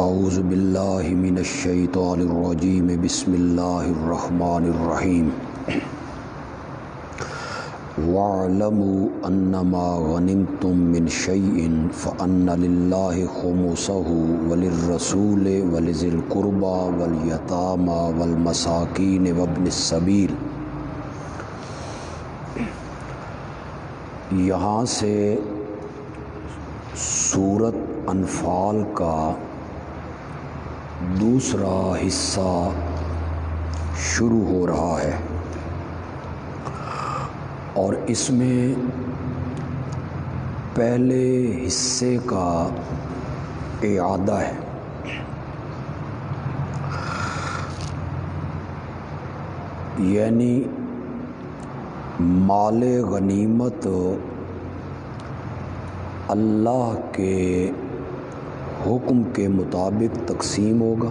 اعوذ باللہ من الشیطان الرجیم بسم اللہ الرحمن الرحیم وَاعْلَمُوا أَنَّمَا غَنِمْتُم مِّن شَيْءٍ فَأَنَّ لِلَّهِ خُمُسَهُ وَلِلرَّسُولِ وَلِذِي الْقُرْبَى وَالْيَتَامَى وَالْمَسَاكِينِ وَابْنِ السَّبِيلِ. یہاں سے سورت انفال کا دوسرا حصہ شروع ہو رہا ہے۔ اور اس میں پہلے حصے کا اعادہ ہے۔ یعنی مال غنیمت اللہ کے حکم کے مطابق تقسیم ہوگا۔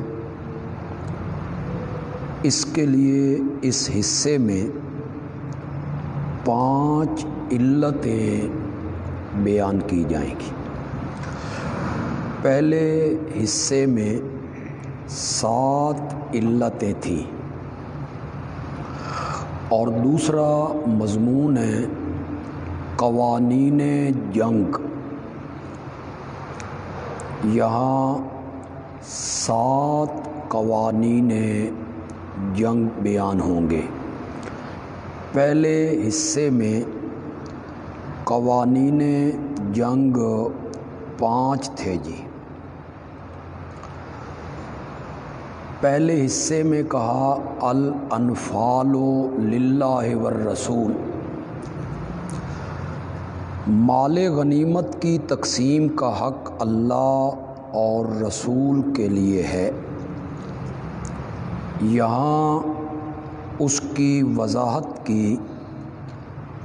اس کے لیے اس حصے میں پانچ علتیں بیان کی جائیں گی۔ پہلے حصے میں سات علتیں تھیں۔ اور دوسرا مضمون ہے قوانین جنگ۔ یہاں سات قوانین جنگ بیان ہوں گے۔ پہلے حصے میں قوانین جنگ پانچ تھے جی۔ پہلے حصے میں کہا الانفال للہ والرسول۔ مال غنیمت کی تقسیم کا حق اللہ اور رسول کے لیے ہے۔ یہاں اس کی وضاحت کی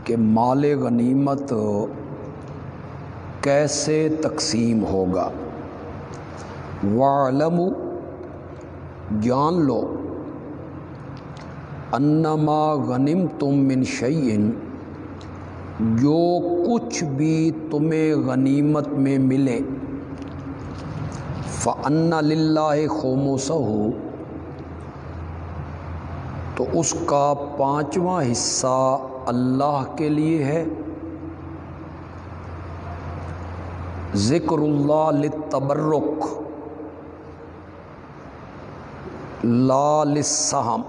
کہ مال غنیمت کیسے تقسیم ہوگا۔ وعلم جان لو، انما غنم تم من شعین جو کچھ بھی تمہیں غنیمت میں ملے۔ فن للہ خوموس ہو تو اس کا پانچواں حصہ اللہ کے لیے ہے۔ ذکر اللہ لتبرک لا للسہم۔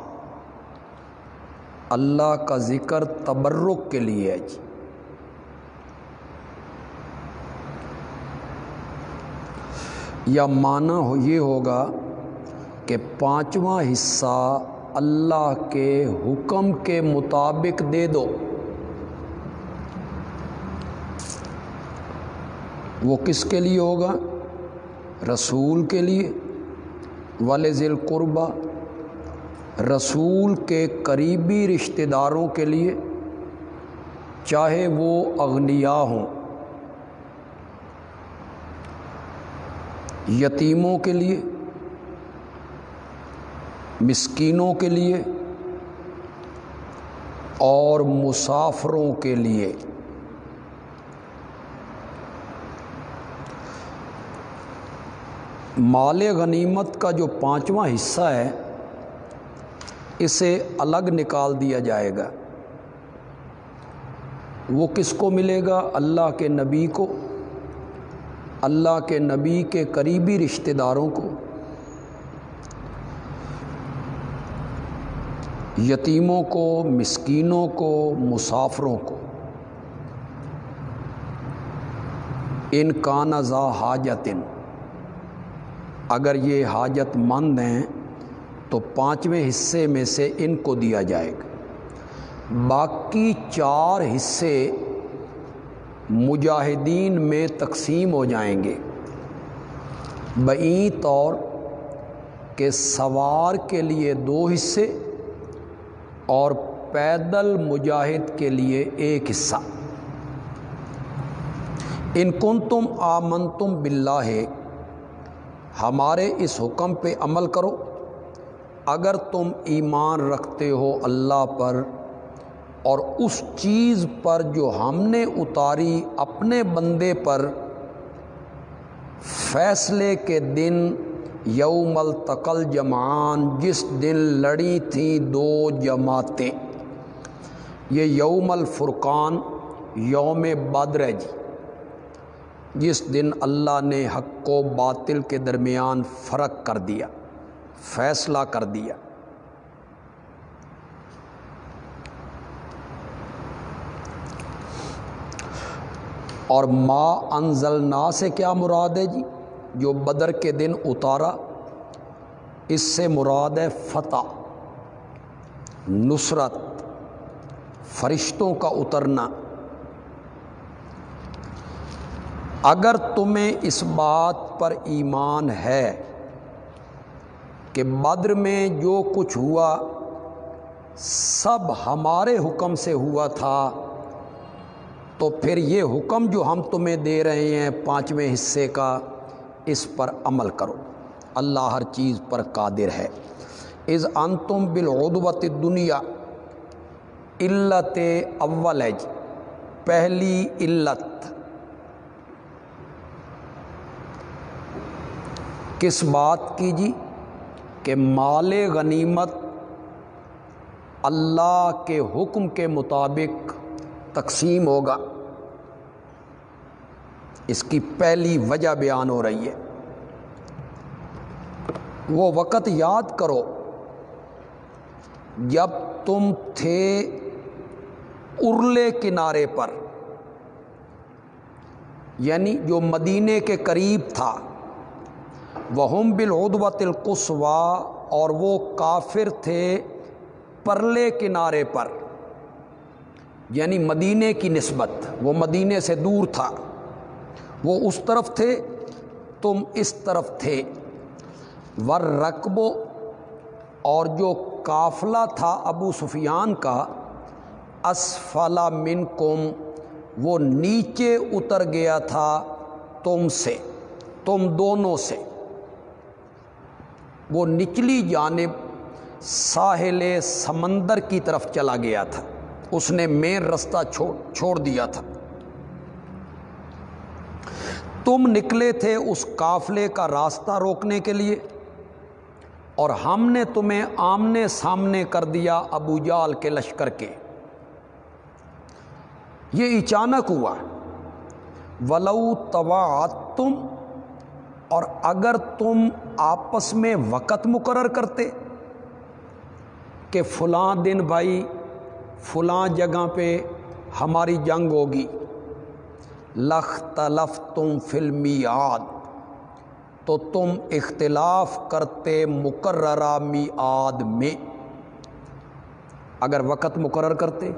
اللہ کا ذکر تبرک کے لیے ہے۔ جی یا معنی ہو یہ ہوگا کہ پانچواں حصہ اللہ کے حکم کے مطابق دے دو۔ وہ کس کے لیے ہوگا؟ رسول کے لیے۔ والے ذیل قربہ رسول کے قریبی رشتہ داروں کے لیے، چاہے وہ اغنیا ہوں۔ یتیموں کے لیے، مسکینوں کے لیے، اور مسافروں کے لیے۔ مال غنیمت کا جو پانچواں حصہ ہے، اسے الگ نکال دیا جائے گا۔ وہ کس کو ملے گا؟ اللہ کے نبی کو۔ اللہ کے نبی کے قریبی رشتہ داروں کو، یتیموں کو، مسکینوں کو، مسافروں کو، ان کا نزا حاجتن، اگر یہ حاجت مند ہیں تو پانچویں حصے میں سے ان کو دیا جائے گا۔ باقی چار حصے مجاہدین میں تقسیم ہو جائیں گے۔ بئی طور کہ سوار کے لیے دو حصے اور پیدل مجاہد کے لیے ایک حصہ۔ ان کن تم آمن تم بلّہ ہمارے اس حکم پہ عمل کرو۔ اگر تم ایمان رکھتے ہو اللہ پر اور اس چیز پر جو ہم نے اتاری اپنے بندے پر، فیصلے کے دن یوم التقل جمان جس دن لڑی تھیں دو جماعتیں۔ یہ یوم الفرقان، یوم بدر ہے جی۔ جس دن اللہ نے حق و باطل کے درمیان فرق کر دیا، فیصلہ کر دیا۔ اور ما انزلنا سے کیا مراد ہے جی؟ جو بدر کے دن اتارا، اس سے مراد ہے فتح، نصرت، فرشتوں کا اترنا۔ اگر تمہیں اس بات پر ایمان ہے کہ بدر میں جو کچھ ہوا، سب ہمارے حکم سے ہوا تھا تو پھر یہ حکم جو ہم تمہیں دے رہے ہیں پانچویں حصے کا، اس پر عمل کرو۔ اللہ ہر چیز پر قادر ہے۔ از انتم بالعدوت دنیا علت اول ہے جی پہلی علت۔ کس بات کی جی؟ کہ مال غنیمت اللہ کے حکم کے مطابق تقسیم ہوگا۔ اس کی پہلی وجہ بیان ہو رہی ہے۔ وہ وقت یاد کرو، جب تم تھے ارلے کنارے پر یعنی جو مدینے کے قریب تھا۔ وہ ہم بالعدوت القصوا اور وہ کافر تھے پرلے کنارے پر۔ یعنی مدینے کی نسبت، وہ مدینے سے دور تھا۔ وہ اس طرف تھے، تم اس طرف تھے۔ ور رقبو اور جو قافلہ تھا ابو سفیان کا اسفلا من کم وہ نیچے اتر گیا تھا تم سے، تم دونوں سے۔ وہ نچلی جانب ساحل سمندر کی طرف چلا گیا تھا۔ اس نے مین رستہ چھوڑ چھوڑ دیا تھا۔ تم نکلے تھے اس قافلے کا راستہ روکنے کے لیے اور ہم نے تمہیں آمنے سامنے کر دیا ابو جال کے لشکر کے۔ یہ اچانک ہوا۔ ولو توا تم اور اگر تم آپس میں وقت مقرر کرتے کہ فلاں دن بھائی فلاں جگہ پہ ہماری جنگ ہوگی۔ لخ تلف تم فلمیاد تو تم اختلاف کرتے مقررہ میعاد میں۔ اگر وقت مقرر کرتے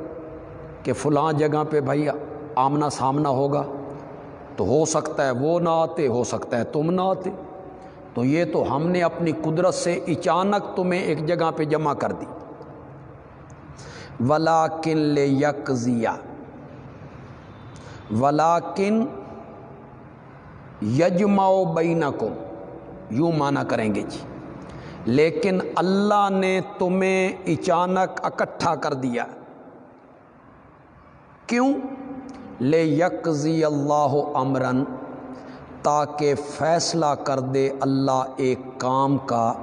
کہ فلاں جگہ پہ بھائی آمنا سامنا ہوگا، تو ہو سکتا ہے وہ نہ آتے، ہو سکتا ہے تم نہ آتے۔ تو یہ تو ہم نے اپنی قدرت سے اچانک تمہیں ایک جگہ پہ جمع کر دی۔ ولا کن لے یکزیا ولا کن یجماؤ بینا کو یوں مانا کریں گے جی۔ لیکن اللہ نے تمہیں اچانک اکٹھا کر دیا۔ کیوں؟ لے یکزی اللہ امرن تاکہ فیصلہ کر دے اللہ ایک کام کا۔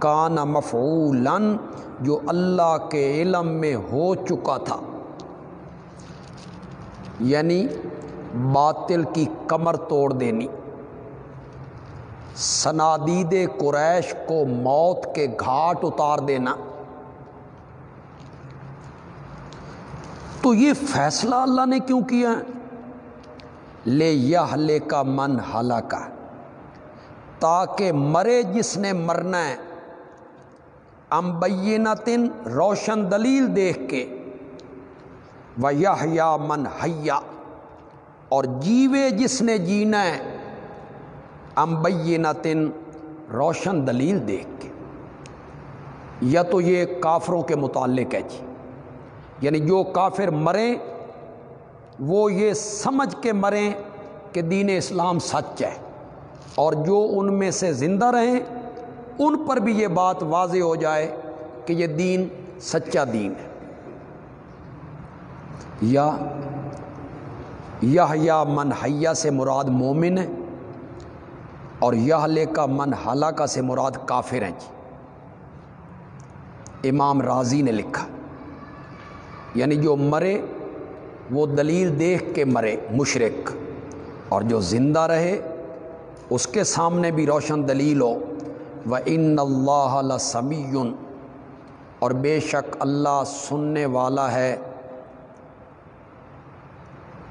کان مفعولن، جو اللہ کے علم میں ہو چکا تھا۔ یعنی باطل کی کمر توڑ دینی۔ سنادید قریش کو موت کے گھاٹ اتار دینا۔ تو یہ فیصلہ اللہ نے کیوں کیا؟ لے یہ لے کا من ہلاکا تاکہ مرے جس نے مرنا ہے۔ امبینہ تن روشن دلیل دیکھ کے وہ یا من حیا، اور جیوے جس نے جینا ہے امبینہ تن روشن دلیل دیکھ کے۔ یا تو یہ کافروں کے متعلق ہے جی یعنی جو کافر مریں وہ یہ سمجھ کے مریں کہ دین اسلام سچ ہے، اور جو ان میں سے زندہ رہیں ان پر بھی یہ بات واضح ہو جائے کہ یہ دین سچا دین ہے۔ یا یا من حیا سے مراد مومن ہے اور یہ لے کا من ہلاکہ سے مراد کافر ہیں جی۔ امام راضی نے لکھا یعنی جو مرے وہ دلیل دیکھ کے مرے مشرق اور جو زندہ رہے اس کے سامنے بھی روشن دلیل ہو۔ و ان اللہ سمیع اور بے شک اللہ سننے والا ہے۔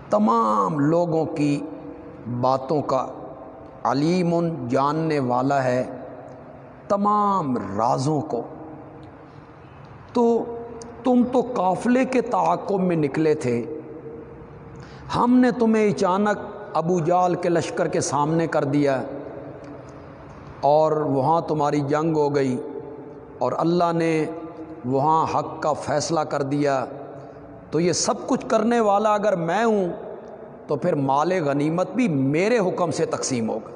تمام لوگوں کی باتوں کا علیم جاننے والا ہے۔ تمام رازوں کو۔ تو تم تو قافلے کے تعاقب میں نکلے تھے۔ ہم نے تمہیں اچانک ابو جال کے لشکر کے سامنے کر دیا۔ اور وہاں تمہاری جنگ ہو گئی اور اللہ نے وہاں حق کا فیصلہ کر دیا۔ تو یہ سب کچھ کرنے والا اگر میں ہوں تو پھر مال غنیمت بھی میرے حکم سے تقسیم ہوگا۔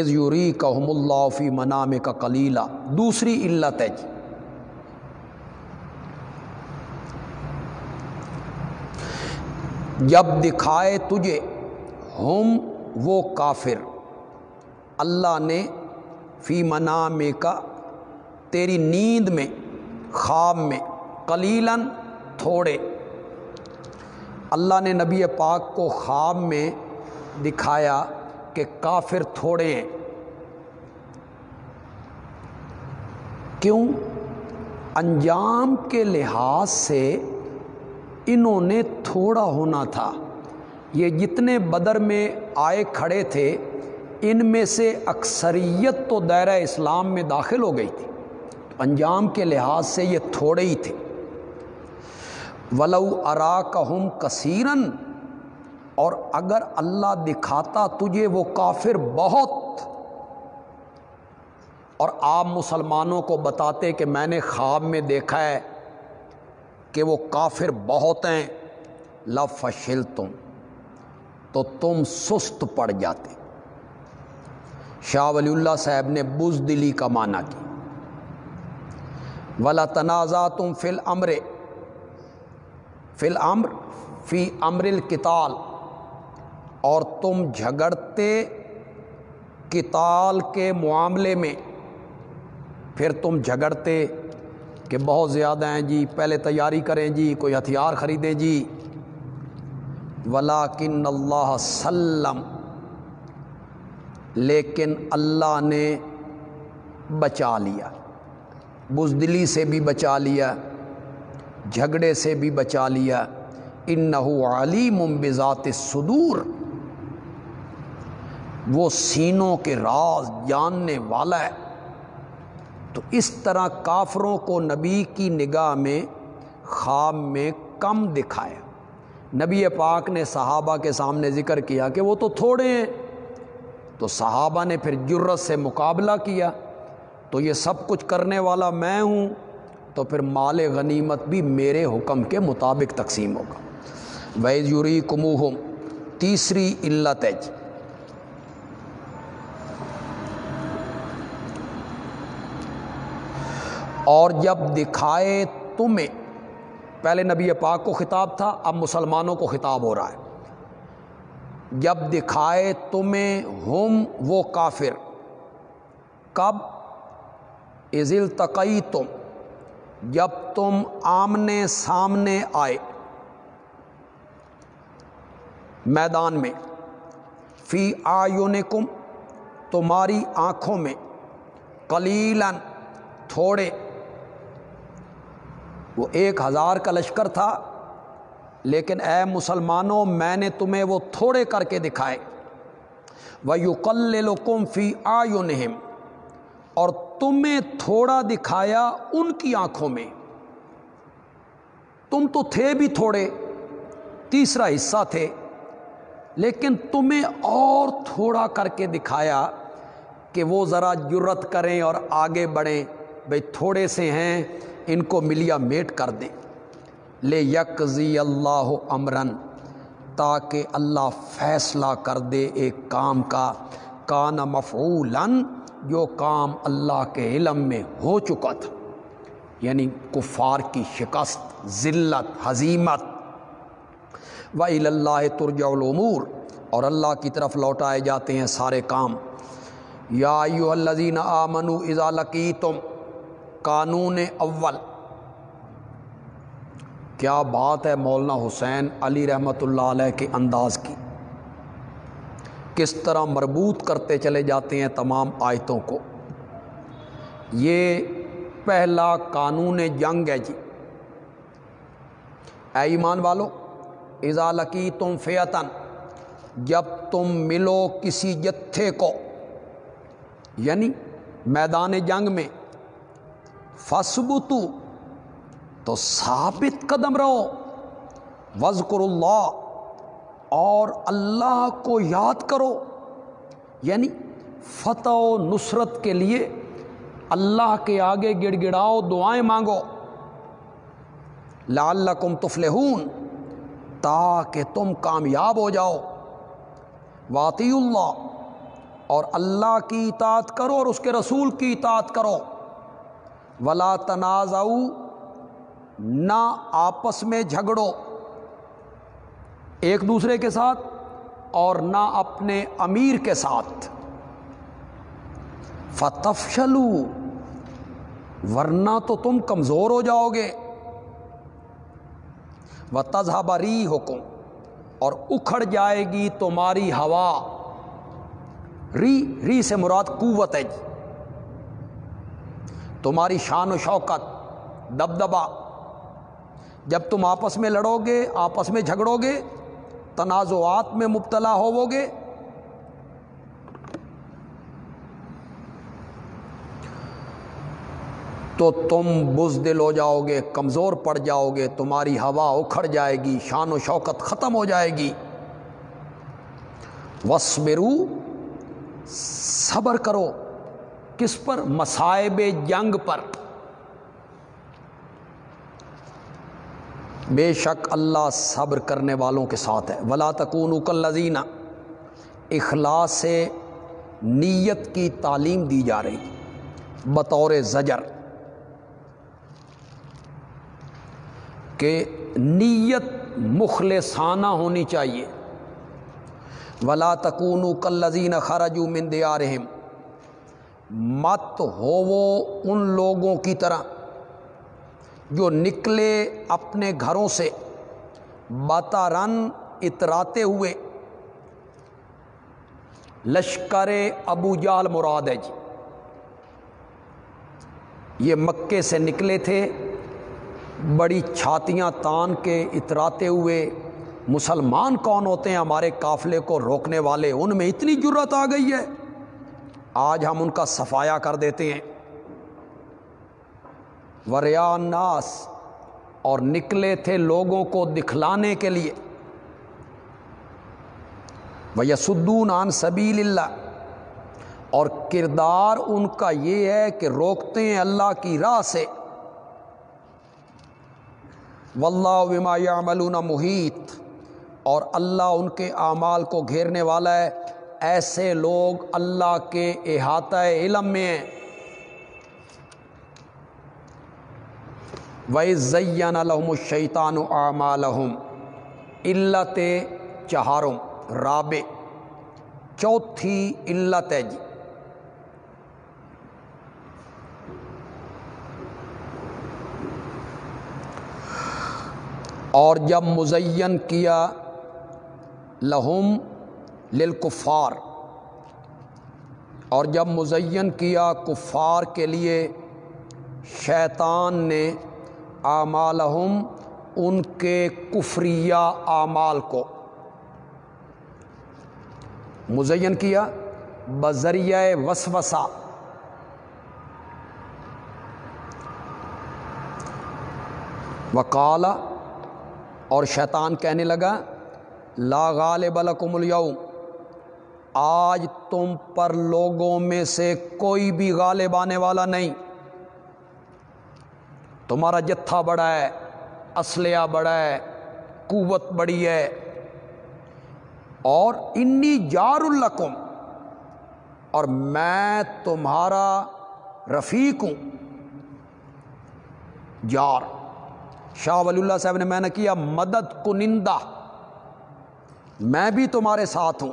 از یوری کا حم اللہ فی منام کا کلیلہ دوسری علت ہے جی۔ جب دکھائے تجھے ہم وہ کافر۔ اللہ نے فی منام کا تیری نیند میں، خواب میں کلیلاً تھوڑے۔ اللہ نے نبی پاک کو خواب میں دکھایا کہ کافر تھوڑے ہیں۔ کیوں؟ انجام کے لحاظ سے انہوں نے تھوڑا ہونا تھا۔ یہ جتنے بدر میں آئے کھڑے تھے ان میں سے اکثریت تو دائرہ اسلام میں داخل ہو گئی تھی۔ انجام کے لحاظ سے یہ تھوڑے ہی تھے۔ ولو ارا کہم کثیرن اور اگر اللہ دکھاتا تجھے وہ کافر بہت، اور آپ مسلمانوں کو بتاتے کہ میں نے خواب میں دیکھا ہے کہ وہ کافر بہت ہیں لفشل تم تو تم سست پڑ جاتے۔ شاہ ولی اللہ صاحب نے بزدلی کا معنی کی ولا تنازع تم فل امر فی الامر فی امر الکتال اور تم جھگڑتے کتال کے معاملے میں، پھر تم جھگڑتے کہ بہت زیادہ ہیں جی پہلے تیاری کریں جی کوئی ہتھیار خریدیں جی۔ ولاکن اللہ سلم لیکن اللہ نے بچا لیا۔ بزدلی سے بھی بچا لیا، جھگڑے سے بھی بچا لیا۔ ان تو صحابہ صحابہ نے پھر جرت سے مقابلہ کیا تو یہ سب کچھ کرنے والا میں ہوں تو پھر مال غنیمت بھی میرے حکم کے مطابق تقسیم ہوگا۔ ویز یوری کموہم تیسری علت ہے۔ جی اور جب دکھائے تمہیں، پہلے نبی پاک کو خطاب تھا، اب مسلمانوں کو خطاب ہو رہا ہے۔ جب دکھائے تمہیں ہم وہ کافر۔ کب؟ عزل تقئی تم جب تم آمنے سامنے آئے۔ میدان میں، فی آیونکم تمہاری آنکھوں میں کلیلاً تھوڑے۔ وہ ایک ہزار کا لشکر تھا۔ لیکن اے مسلمانوں، میں نے تمہیں وہ تھوڑے کر کے دکھائے۔ وہ یو فی آیونہم اور تمہیں تھوڑا دکھایا ان کی آنکھوں میں۔ تم تو تھے بھی تھوڑے، تیسرا حصہ تھے، لیکن تمہیں اور تھوڑا کر کے دکھایا کہ وہ ذرا جرت کریں اور آگے بڑھیں۔ بھائی تھوڑے سے ہیں، ان کو ملیا میٹ کر دیں۔ لے یکزی اللہ امرن تاکہ اللہ فیصلہ کر دے ایک کام کا، کان مفعولن، جو کام اللہ کے علم میں ہو چکا تھا۔ یعنی کفار کی شکست، ذلت حزیمت و اللہ ترجع العمور اور اللہ کی طرف لوٹائے جاتے ہیں سارے کام۔ یا ایو الذین آمنو اذا لقیتم، قانون اول۔ کیا بات ہے مولانا حسین علی رحمۃ اللہ علیہ کے انداز کی؟ کس طرح مربوط کرتے چلے جاتے ہیں تمام آیتوں کو؟ یہ پہلا قانون جنگ ہے جی۔ اے ایمان والو، اذا لکی تم فیتن، جب تم ملو کسی جتھے کو یعنی میدان جنگ میں فسبتو تو ثابت قدم رہو۔ وزقر اللہ اور اللہ کو یاد کرو۔ یعنی فتح و نصرت کے لیے اللہ کے آگے گڑ گڑاؤ دعائیں مانگو۔ لعلکم تفلحون، تاکہ تم کامیاب ہو جاؤ۔ واطی اللہ اور اللہ کی اطاعت کرو اور اس کے رسول کی اطاعت کرو۔ ولا تنازع نہ آپس میں جھگڑو ایک دوسرے کے ساتھ اور نہ اپنے امیر کے ساتھ۔ فتفشلو ورنہ تو تم کمزور ہو جاؤ گے۔ و تذہبری حکم اور اکھڑ جائے گی تمہاری ہوا۔ ری ری سے مراد قوت ہے جی۔ تمہاری شان و شوکت دبدبا جب تم آپس میں لڑو گے، آپس میں جھگڑو گے، تنازعات میں مبتلا ہوو گے۔ تو تم بزدل ہو جاؤ گے، کمزور پڑ جاؤ گے، تمہاری ہوا اکھڑ جائے گی، شان و شوکت ختم ہو جائے گی۔ وسبرو صبر کرو۔ کس پر؟ مصائب جنگ پر۔ بے شک اللہ صبر کرنے والوں کے ساتھ ہے۔ ولا تکون کلزینہ اخلاص سے نیت کی تعلیم دی جا رہی۔ بطور زجر کہ نیت مخلصانہ ہونی چاہیے۔ ولا تکون کلزین خرجو من دیارہم مت ہو وہ ان لوگوں کی طرح۔ جو نکلے اپنے گھروں سے باتا رن اتراتے ہوئے، لشکر ابو جال مراد ہے جی۔ یہ مکے سے نکلے تھے، بڑی چھاتیاں تان کے اتراتے ہوئے، مسلمان کون ہوتے ہیں؟ ہمارے قافلے کو روکنے والے، ان میں اتنی جرت آ گئی ہے۔ آج ہم ان کا صفایا کر دیتے ہیں۔ وریا ناس اور نکلے تھے لوگوں کو دکھلانے کے لیے۔ وہ یسدون عن سبیل اللہ اور کردار ان کا یہ ہے کہ روکتے ہیں اللہ کی راہ سے۔ واللہ وما یعملون محیط اور اللہ ان کے اعمال کو گھیرنے والا ہے۔ ایسے لوگ اللہ کے احاطہ علم میں ہیں۔ وَإِذْ لَهُمُ الشَّيْطَانُ أَعْمَالَهُمْ علت چہارم رابع چوتھی علت ہے جی اور جب مزین کیا لہم للکفار اور جب مزین کیا کفار کے لیے شیطان نے اعمالہم، ان کے کفریہ اعمال کو۔ مزین کیا، بذریعہ وسوسہ۔ وکالا اور شیطان کہنے لگا، لا غالب لکم اليوم، آج تم پر لوگوں میں سے کوئی بھی غالب آنے والا نہیں۔ تمہارا جتھا بڑا ہے، اسلحہ بڑا ہے، قوت بڑی ہے۔ اور انی جار القم اور میں تمہارا رفیق ہوں۔ جار۔ شاہ ولی اللہ صاحب نے میں نے کیا، مدد کنندہ۔ میں بھی تمہارے ساتھ ہوں۔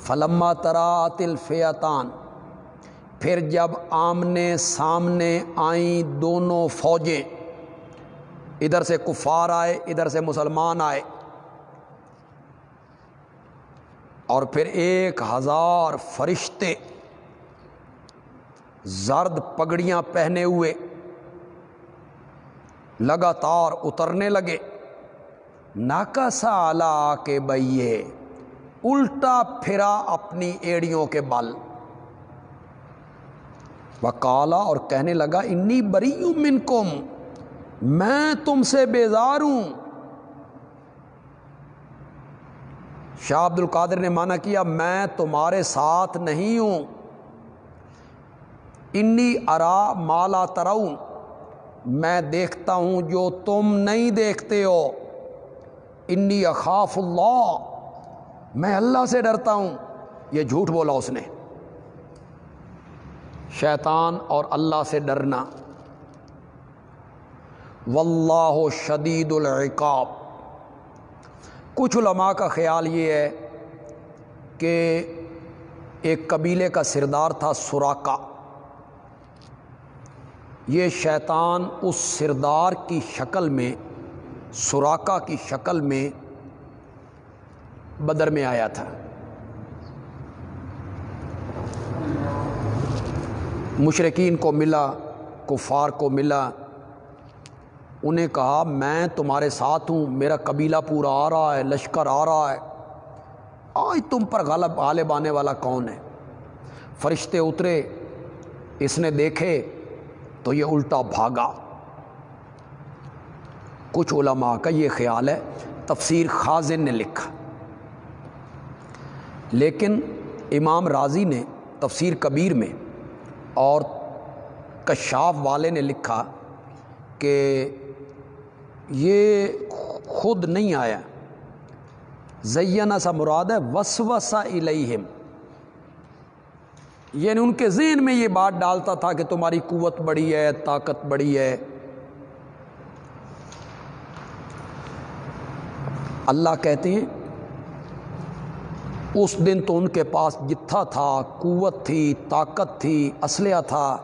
فلما ترا تل فیتان پھر جب آمنے سامنے آئیں دونوں فوجیں، ادھر سے کفار آئے، ادھر سے مسلمان آئے، اور پھر ایک ہزار فرشتے زرد پگڑیاں پہنے ہوئے لگاتار اترنے لگے۔ ناکا سا کے بئیے الٹا پھرا اپنی ایڑیوں کے بل۔ وہ کالا اور کہنے لگا، انی بری من کم میں تم سے بیزار ہوں۔ شاہ عبد القادر نے مانا کیا، میں تمہارے ساتھ نہیں ہوں۔ انی ارا مالا تراؤں میں دیکھتا ہوں جو تم نہیں دیکھتے ہو۔ انی اخاف اللہ، میں اللہ سے ڈرتا ہوں۔ یہ جھوٹ بولا اس نے۔ شیطان اور اللہ سے ڈرنا۔ واللہ شدید العقاب۔ کچھ علماء کا خیال یہ ہے کہ ایک قبیلے کا سردار تھا سوراکا یہ شیطان اس سردار کی شکل میں سوراکا کی شکل میں بدر میں آیا تھا۔ مشرقین کو ملا، کفار کو ملا۔ انہیں کہا، میں تمہارے ساتھ ہوں، میرا قبیلہ پورا آ رہا ہے، لشکر آ رہا ہے۔ آج تم پر غالب غالب آنے والا کون ہے؟ فرشتے اترے، اس نے دیکھے تو یہ الٹا بھاگا۔ کچھ علماء کا یہ خیال ہے، تفسیر خازن نے لکھا۔ لیکن امام راضی نے تفسیر کبیر میں اور کشاف والے نے لکھا کہ یہ خود نہیں آیا۔ زینہ سا مراد ہے وسوسا الیہم۔ یعنی ان کے ذہن میں یہ بات ڈالتا تھا کہ تمہاری قوت بڑی ہے، طاقت بڑی ہے۔ اللہ کہتے ہیں اس دن تو ان کے پاس جتھا تھا، قوت تھی، طاقت تھی، اسلحہ تھا۔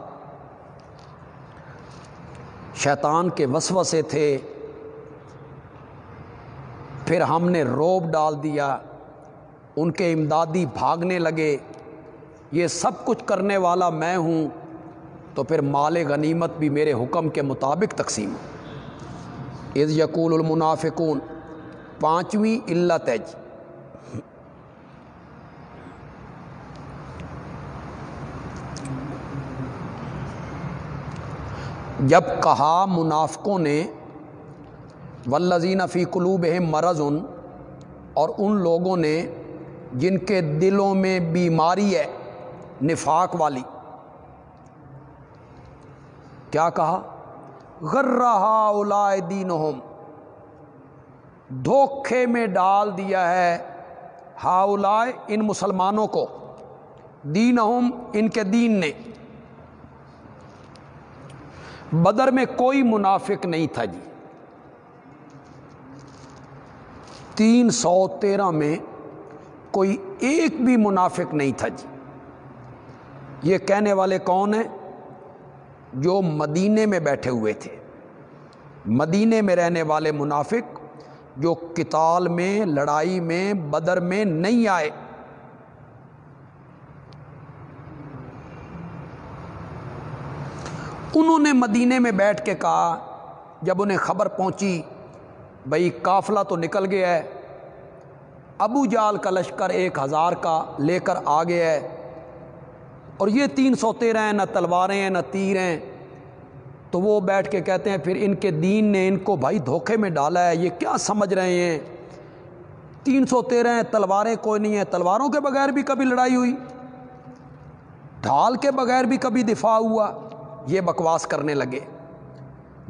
شیطان کے وسوسے تھے۔ پھر ہم نے روب ڈال دیا۔ ان کے امدادی بھاگنے لگے۔ یہ سب کچھ کرنے والا میں ہوں۔ تو پھر مال غنیمت بھی میرے حکم کے مطابق تقسیم۔ از یقول المنافقون، پانچویں علت ہے جب کہا منافقوں نے ولزین فی قلوب مرض ان اور ان لوگوں نے جن کے دلوں میں بیماری ہے، نفاق والی، کیا کہا؟ غرہ اولائے دین دھوکھے میں ڈال دیا ہے ہا ان مسلمانوں کو دین ان کے دین نے۔ بدر میں کوئی منافق نہیں تھا جی۔ تین سو تیرہ میں کوئی ایک بھی منافق نہیں تھا جی۔ یہ کہنے والے کون ہیں؟ جو مدینے میں بیٹھے ہوئے تھے۔ مدینے میں رہنے والے منافق جو کتال میں، لڑائی میں، بدر میں نہیں آئے۔ انہوں نے مدینے میں بیٹھ کے کہا، جب انہیں خبر پہنچی بھائی قافلہ تو نکل گیا ہے، ابو جال کا لشکر ایک ہزار کا لے کر آ گیا ہے، اور یہ تین سو تیرہ ہیں، نہ تلواریں ہیں، نہ تیر ہیں۔ تو وہ بیٹھ کے کہتے ہیں، پھر ان کے دین نے ان کو بھائی دھوکے میں ڈالا ہے، یہ کیا سمجھ رہے ہیں؟ تین سو تیرہ ہیں، تلواریں کوئی نہیں ہیں۔ تلواروں کے بغیر بھی کبھی لڑائی ہوئی، ڈھال کے بغیر بھی کبھی دفاع ہوا۔ یہ بکواس کرنے لگے۔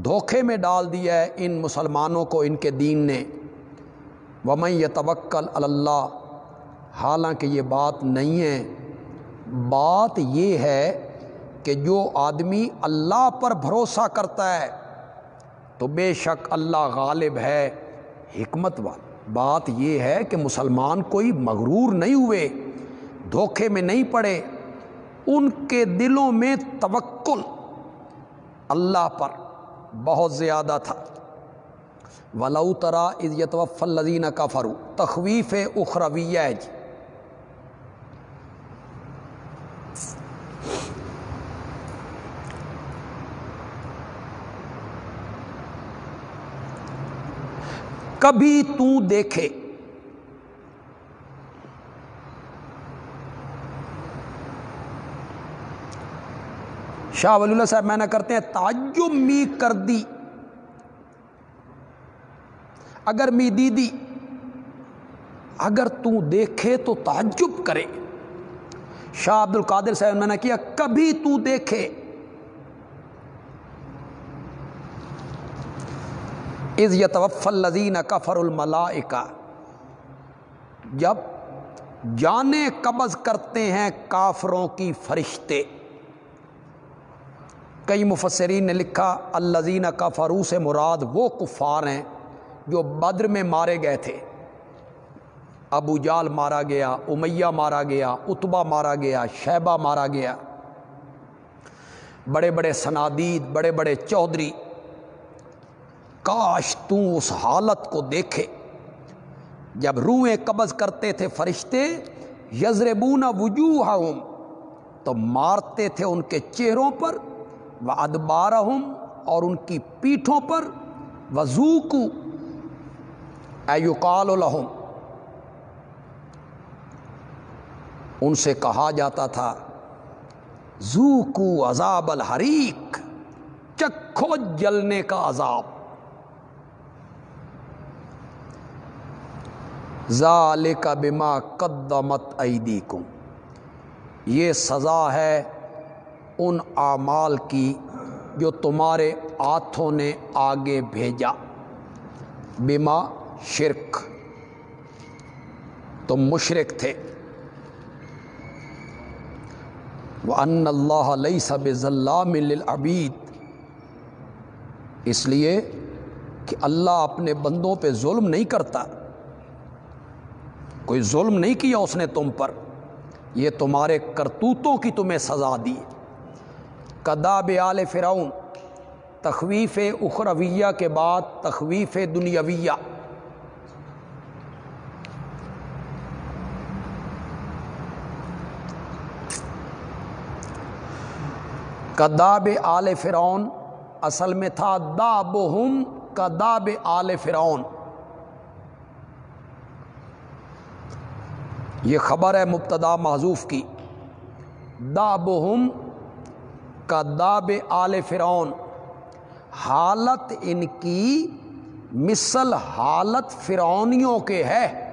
دھوکے میں ڈال دیا ہے ان مسلمانوں کو، ان کے دین نے۔ ومن یہ توکل اللہ حالانکہ یہ بات نہیں ہے۔ بات یہ ہے کہ جو آدمی اللہ پر بھروسہ کرتا ہے، تو بے شک اللہ غالب ہے، حکمت وال بات یہ ہے کہ مسلمان کوئی مغرور نہیں ہوئے، دھوکے میں نہیں پڑے، ان کے دلوں میں توکل۔ اللہ پر بہت زیادہ تھا۔ ولو ترا عزیت وف الدین کا فرو تخویف اخرویہ جی کبھی تو دیکھے۔ شاہ ولی اللہ صاحب میں نہ کرتے ہیں تعجب می کر دی۔ اگر می دیدی اگر تو دیکھے تو تعجب کرے۔ شاہ عبد القادر صاحب میں نے کیا، کبھی تو دیکھے۔ از یتوف الزین کفر الملائکہ۔ جب جانے قبض کرتے ہیں کافروں کی فرشتے۔ کئی مفسرین نے لکھا الزین کفرو سے مراد وہ کفار ہیں جو بدر میں مارے گئے تھے۔ ابو جال مارا گیا، امیہ مارا گیا اتبا مارا گیا، شیبہ مارا گیا۔ بڑے بڑے سنادید، بڑے بڑے چودھری، کاش تو اس حالت کو دیکھے۔ جب روحیں قبض کرتے تھے فرشتے، یزربون وجوہ تو مارتے تھے ان کے چہروں پر۔ وہ ادبار اور ان کی پیٹھوں پر وضوکو ایوکال الحم ان سے کہا جاتا تھا زوکو عذاب الحریق، چکھو جلنے کا عذاب۔ ظال کا بما قدمت ایدیکم۔ یہ سزا ہے ان اعمال کی جو تمہارے ہاتھوں نے آگے بھیجا۔ بما شرک۔ تم مشرق تھے۔ وہ ان اللہ علیہ سب ضلع للعبید اس لیے کہ اللہ اپنے بندوں پہ ظلم نہیں کرتا۔ کوئی ظلم نہیں کیا اس نے تم پر۔ یہ تمہارے کرتوتوں کی تمہیں سزا دی۔ کداب آل فرعون، تخویف اخرویہ کے بعد تخویف دنیاویہ۔ کداب آل فرعون اصل میں تھا دابہم کداب آل فرعون۔ یہ خبر ہے مبتدا معذوف کی۔ دابہم کا داب آل فرعون۔ حالت ان کی مثل حالت فرعونیوں کے ہے۔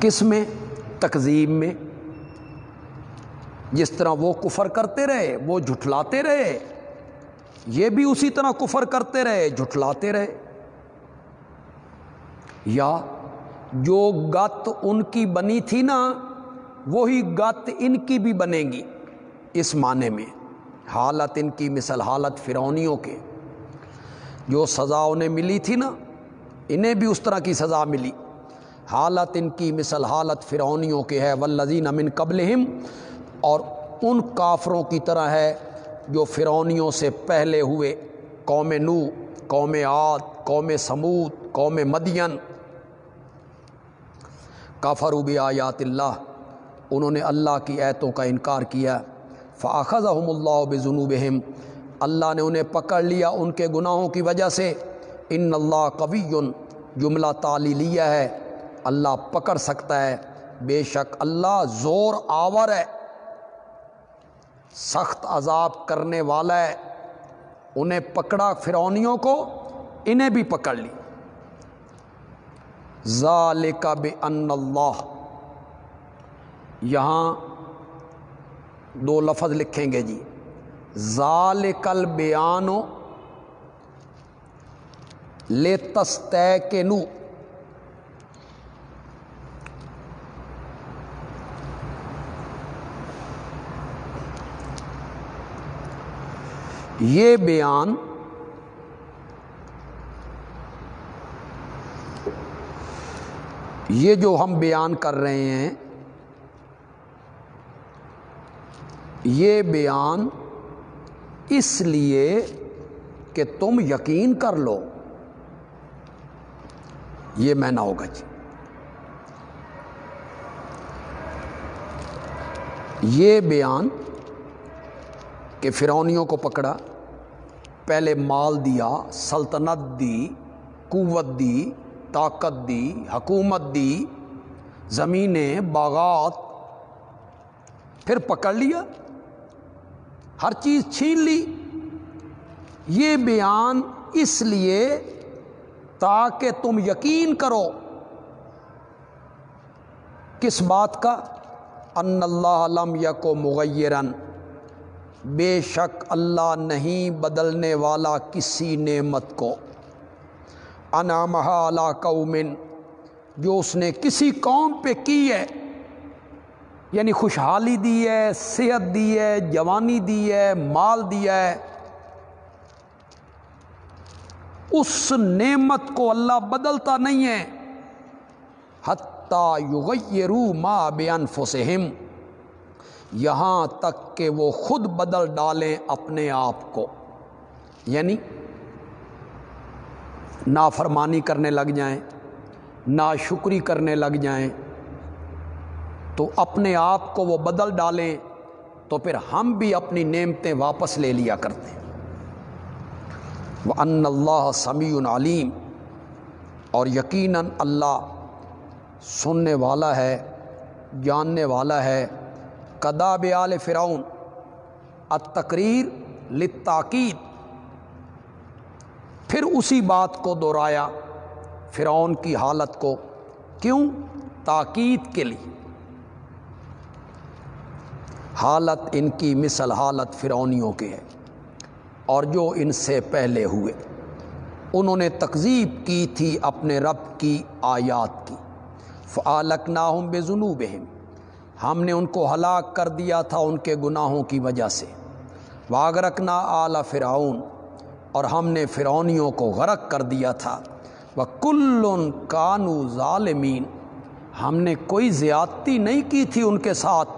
کس میں؟ تقزیم میں۔ جس طرح وہ کفر کرتے رہے، وہ جھٹلاتے رہے۔ یہ بھی اسی طرح کفر کرتے رہے، جھٹلاتے رہے۔ یا جو گت ان کی بنی تھی نا وہی گت ان کی بھی بنے گی اس معنی میں۔ حالت ان کی مثل حالت فرونیوں کے۔ جو سزا انہیں ملی تھی نا، انہیں بھی اس طرح کی سزا ملی۔ حالت ان کی مثل حالت فرونیوں کے ہے ولزین امن قبل اور ان کافروں کی طرح ہے جو فرونیوں سے پہلے ہوئے۔ قوم نو قوم عاد، قوم سمود قوم مدین۔ کافرو بھی آیات اللہ۔ انہوں نے اللہ کی ایتوں کا انکار کیا۔ فاخذ اللہ بجنوبہم اللہ نے انہیں پکڑ لیا ان کے گناہوں کی وجہ سے۔ ان اللہ قوی جملہ تعلی لیا ہے۔ اللہ پکڑ سکتا ہے۔ بے شک اللہ زور آور ہے۔ سخت عذاب کرنے والا ہے۔ انہیں پکڑا فرونیوں کو، انہیں بھی پکڑ لی۔ ذالک بان اللہ یہاں دو لفظ لکھیں گے جی۔ ذالک البیانو لے تستے کے نو یہ بیان یہ جو ہم بیان کر رہے ہیں یہ بیان اس لیے کہ تم یقین کر لو۔ یہ میں نہ ہوگا جی۔ یہ بیان کہ فرونیوں کو پکڑا، پہلے مال دیا، سلطنت دی، قوت دی، طاقت دی، حکومت دی، زمینیں، باغات، پھر پکڑ لیا۔ ہر چیز چھین لی۔ یہ بیان اس لیے تاکہ تم یقین کرو کس بات کا۔ ان اللہ علم یا کو مغیرن۔ بے شک اللہ نہیں بدلنے والا کسی نعمت کو۔ انامہ قومن۔ جو اس نے کسی قوم پہ کی ہے۔ یعنی خوشحالی دی ہے، صحت دی ہے، جوانی دی ہے، مال دیا ہے۔ اس نعمت کو اللہ بدلتا نہیں ہے۔ حتیٰ یغیرو ما بے انفسہم یہاں تک کہ وہ خود بدل ڈالیں اپنے آپ کو۔ یعنی نافرمانی کرنے لگ جائیں، ناشکری کرنے لگ جائیں۔ تو اپنے آپ کو وہ بدل ڈالیں تو پھر ہم بھی اپنی نعمتیں واپس لے لیا کرتے ہیں۔ وہ ان اللہ سمیع علیم اور یقیناً اللہ سننے والا ہے، جاننے والا ہے۔ قدا بیال فرعون، التقریر لتاکید پھر اسی بات کو دہرایا فرعون کی حالت کو، کیوں؟ تاکید کے لیے۔ حالت ان کی مثل حالت فرعونیوں کے ہے۔ اور جو ان سے پہلے ہوئے، انہوں نے تقزیب کی تھی اپنے رب کی آیات کی۔ فعالک ناہم بے جنوبہم ہم نے ان کو ہلاک کر دیا تھا ان کے گناہوں کی وجہ سے۔ واگرکنا اعلیٰ فرعون۔ اور ہم نے فرعونیوں کو غرق کر دیا تھا۔ وہ کل کانو ظالمین ہم نے کوئی زیادتی نہیں کی تھی ان کے ساتھ۔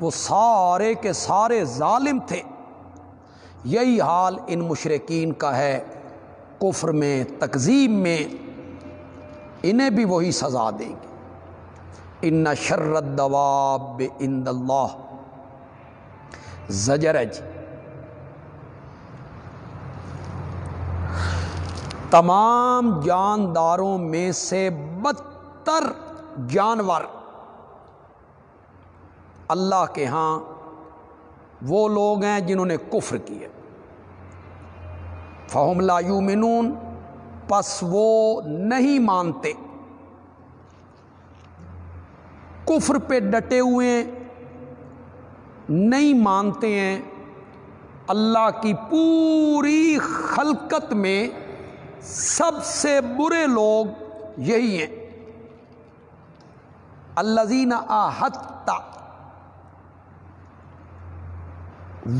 وہ سارے کے سارے ظالم تھے۔ یہی حال ان مشرقین کا ہے کفر میں تقزیم میں۔ انہیں بھی وہی سزا دیں گے۔ ان شرت دواب ان اللہ۔ زجرج جی۔ تمام جانداروں میں سے بدتر جانور۔ اللہ کے ہاں وہ لوگ ہیں جنہوں نے کفر کیے فہم لا یومنون پس وہ نہیں مانتے۔ کفر پہ ڈٹے ہوئے نہیں مانتے ہیں۔ اللہ کی پوری خلقت میں سب سے برے لوگ یہی ہیں۔ الزین آحت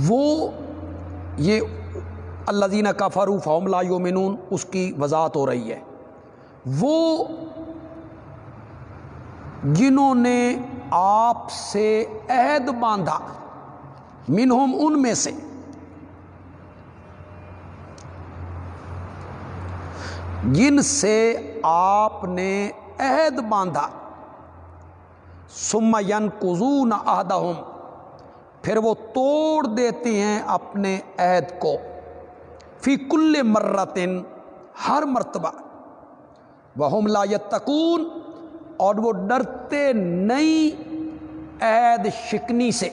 وہ یہ اللہ زینہ کا فروف لا یومنون اس کی وضاحت ہو رہی ہے۔ وہ جنہوں نے آپ سے عہد باندھا، منہم ان میں سے۔ جن سے آپ نے عہد باندھا سمین کزون عہدہم۔ پھر وہ توڑ دیتے ہیں اپنے عہد کو۔ فی کل مرتن، ہر مرتبہ۔ وہ لا یتقون، اور وہ ڈرتے نہیں عہد شکنی سے۔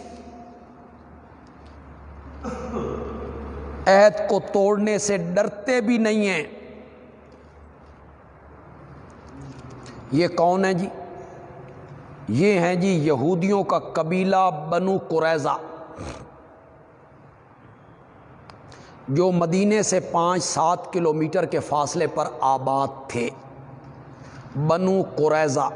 عہد کو توڑنے سے ڈرتے بھی نہیں ہیں۔ یہ کون ہے جی؟ یہ ہیں جی یہودیوں کا قبیلہ بنو قریضہ جو مدینے سے پانچ سات کلومیٹر کے فاصلے پر آباد تھے۔ بنو قریضہ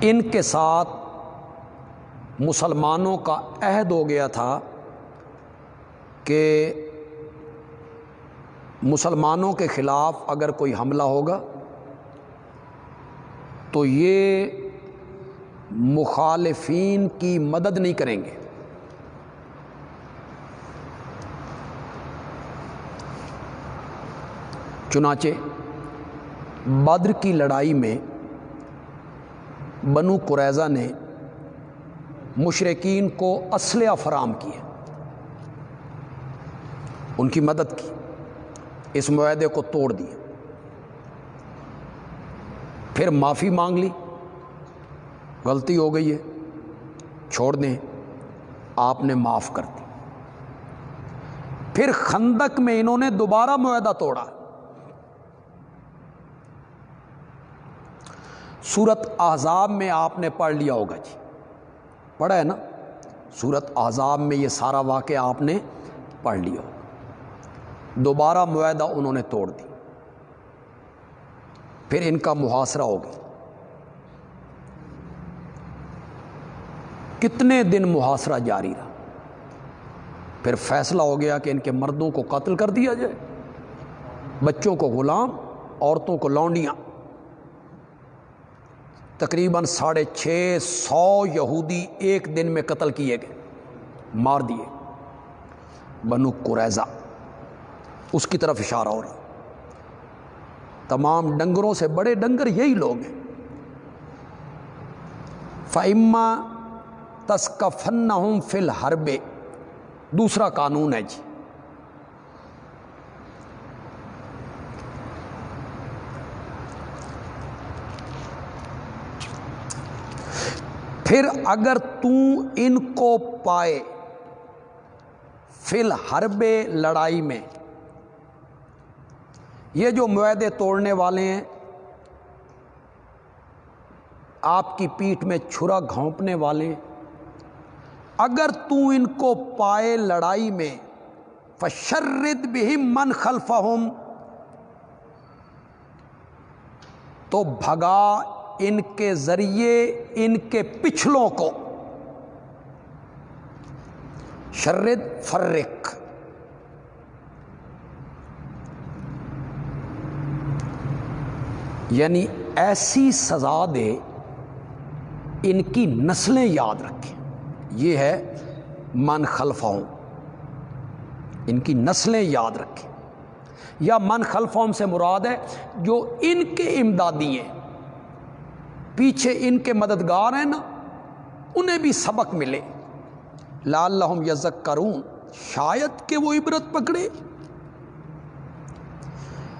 ان کے ساتھ مسلمانوں کا عہد ہو گیا تھا کہ مسلمانوں کے خلاف اگر کوئی حملہ ہوگا تو یہ مخالفین کی مدد نہیں کریں گے۔ چنانچہ بدر کی لڑائی میں بنو قریضہ نے مشرقین کو اسلحہ فراہم کیے، ان کی مدد کی۔ اس معاہدے کو توڑ دیا پھر معافی مانگ لی۔ غلطی ہو گئی ہے۔ چھوڑ دیں۔ آپ نے معاف کر دی۔ پھر خندق میں انہوں نے دوبارہ معاہدہ توڑا۔ سورت احزاب میں آپ نے پڑھ لیا ہوگا جی۔ پڑھا ہے نا؟ سورت احزاب میں یہ سارا واقعہ آپ نے پڑھ لیا ہوگا۔ دوبارہ معاہدہ انہوں نے توڑ دی پھر ان کا محاصرہ ہو گیا۔ کتنے دن محاصرہ جاری رہا؟ پھر فیصلہ ہو گیا کہ ان کے مردوں کو قتل کر دیا جائے، بچوں کو غلام، عورتوں کو لونڈیاں۔ تقریباً ساڑھے چھ سو یہودی ایک دن میں قتل کیے گئے، مار دیے۔ بنو قریضہ اس کی طرف اشارہ ہو رہا تمام ڈنگروں سے بڑے ڈنگر یہی لوگ ہیں۔ فعما تسکفن ہوں فل حربے دوسرا قانون ہے جی۔ پھر اگر تو ان کو پائے فل حربے لڑائی میں یہ جو معاہدے توڑنے والے ہیں، آپ کی پیٹھ میں چھرا گھونپنے والے ہیں اگر تو ان کو پائے لڑائی میں، فشرد بھی من خلفہ تو بھگا ان کے ذریعے ان کے پچھلوں کو۔ شرد فرق۔ یعنی ایسی سزا دے ان کی نسلیں یاد رکھیں۔ یہ ہے من خلفاؤں ان کی نسلیں یاد رکھیں۔ یا من خلفاؤں سے مراد ہے جو ان کے امدادی ہیں۔ پیچھے ان کے مددگار ہیں نا، انہیں بھی سبق ملے۔ لال لحم یزک کرون شاید کہ وہ عبرت پکڑے۔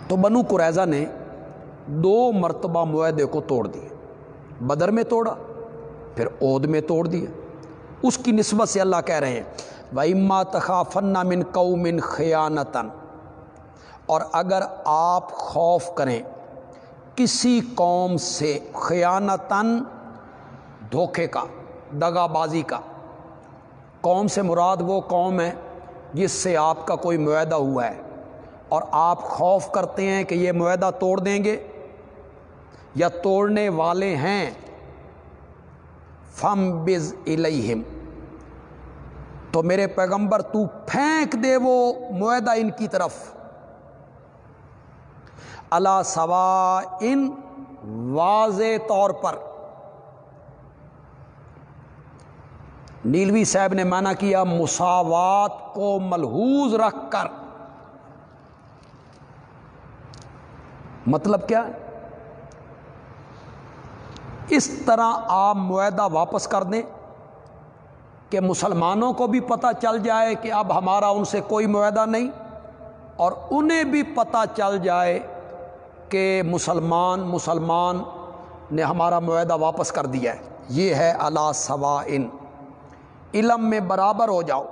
تو بنو قریضہ نے دو مرتبہ معاہدے کو توڑ دیے۔ بدر میں توڑا، پھر عود میں توڑ دیا۔ اس کی نسبت سے اللہ کہہ رہے ہیں، وَإِمَّا تَخَافَنَّ مِن قَوْمٍ خِيَانَةً اور اگر آپ خوف کریں، کسی قوم سے خیانتاً دھوکے کا، دگا بازی کا۔ قوم سے مراد وہ قوم ہے جس سے آپ کا کوئی معاہدہ ہوا ہے۔ اور آپ خوف کرتے ہیں کہ یہ معاہدہ توڑ دیں گے یا توڑنے والے ہیں۔ فم بز الہم تو میرے پیغمبر، تو پھینک دے وہ معاہدہ ان کی طرف۔ اللہ سوا ان واضح طور پر۔ نیلوی صاحب نے مانا کیا، مساوات کو ملحوظ رکھ کر۔ مطلب کیا؟ اس طرح آپ معاہدہ واپس کر دیں کہ مسلمانوں کو بھی پتہ چل جائے کہ اب ہمارا ان سے کوئی معاہدہ نہیں اور انہیں بھی پتہ چل جائے کہ مسلمان مسلمان نے ہمارا معاہدہ واپس کر دیا ہے۔ یہ ہے اللہ سوا ان علم میں برابر ہو جاؤ۔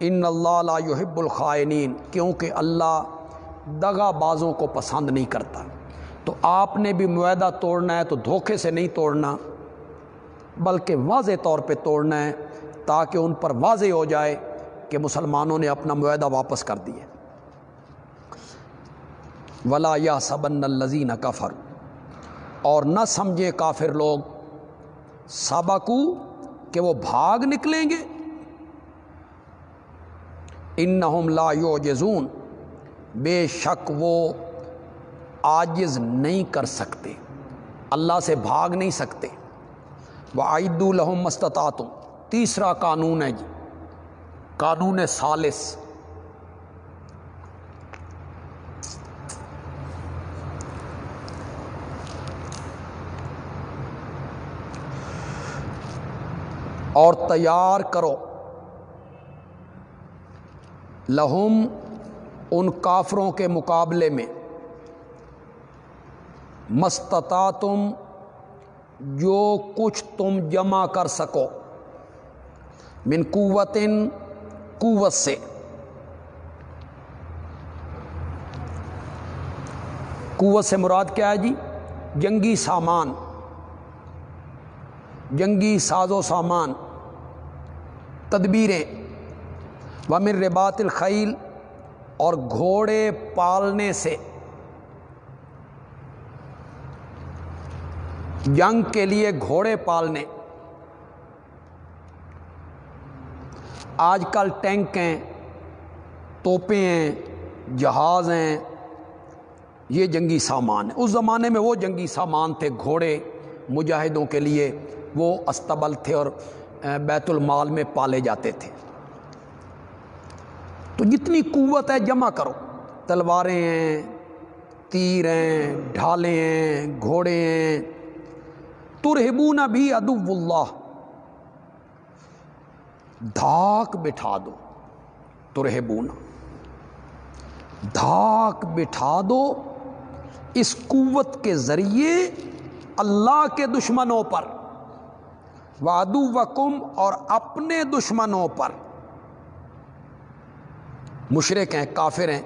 ان اللہ لا الخائنین، کیونکہ اللہ دگا بازوں کو پسند نہیں کرتا۔ تو آپ نے بھی معاہدہ توڑنا ہے تو دھوکے سے نہیں توڑنا، بلکہ واضح طور پہ توڑنا ہے تاکہ ان پر واضح ہو جائے کہ مسلمانوں نے اپنا معاہدہ واپس کر دیا۔ ولا یا سبن الزین کفر اور نہ سمجھے کافر لوگ سبقو کہ وہ بھاگ نکلیں گے۔ ان لا یوجزون بے شک وہ آجز نہیں کر سکتے، اللہ سے بھاگ نہیں سکتے۔ وہ عید الحم مستطاطم تیسرا قانون ہے جی قانون سالس اور تیار کرو۔ لہم ان کافروں کے مقابلے میں۔ مستتا تم جو کچھ تم جمع کر سکو۔ من قوت قوت سے۔ قوت سے مراد کیا ہے جی؟ جنگی سامان۔ جنگی ساز و سامان، تدبیریں۔ ومر ربات الخیل اور گھوڑے پالنے سے۔ جنگ کے لیے گھوڑے پالنے۔ آج کل ٹینک ہیں توپیں ہیں، جہاز ہیں، یہ جنگی سامان ہے اس زمانے میں وہ جنگی سامان تھے، گھوڑے مجاہدوں کے لیے وہ استبل تھے اور بیت المال میں پالے جاتے تھے۔ تو جتنی قوت ہے، جمع کرو۔ تلواریں ہیں، تیر ہیں، ڈھالیں ہیں، گھوڑے ہیں۔ ترہبون بھی ادو اللہ دھاک بٹھا دو ترہبونا۔ دھاک بٹھا دو اس قوت کے ذریعے اللہ کے دشمنوں پر۔ وادو وکم اور اپنے دشمنوں پر۔ مشرق ہیں، کافر ہیں۔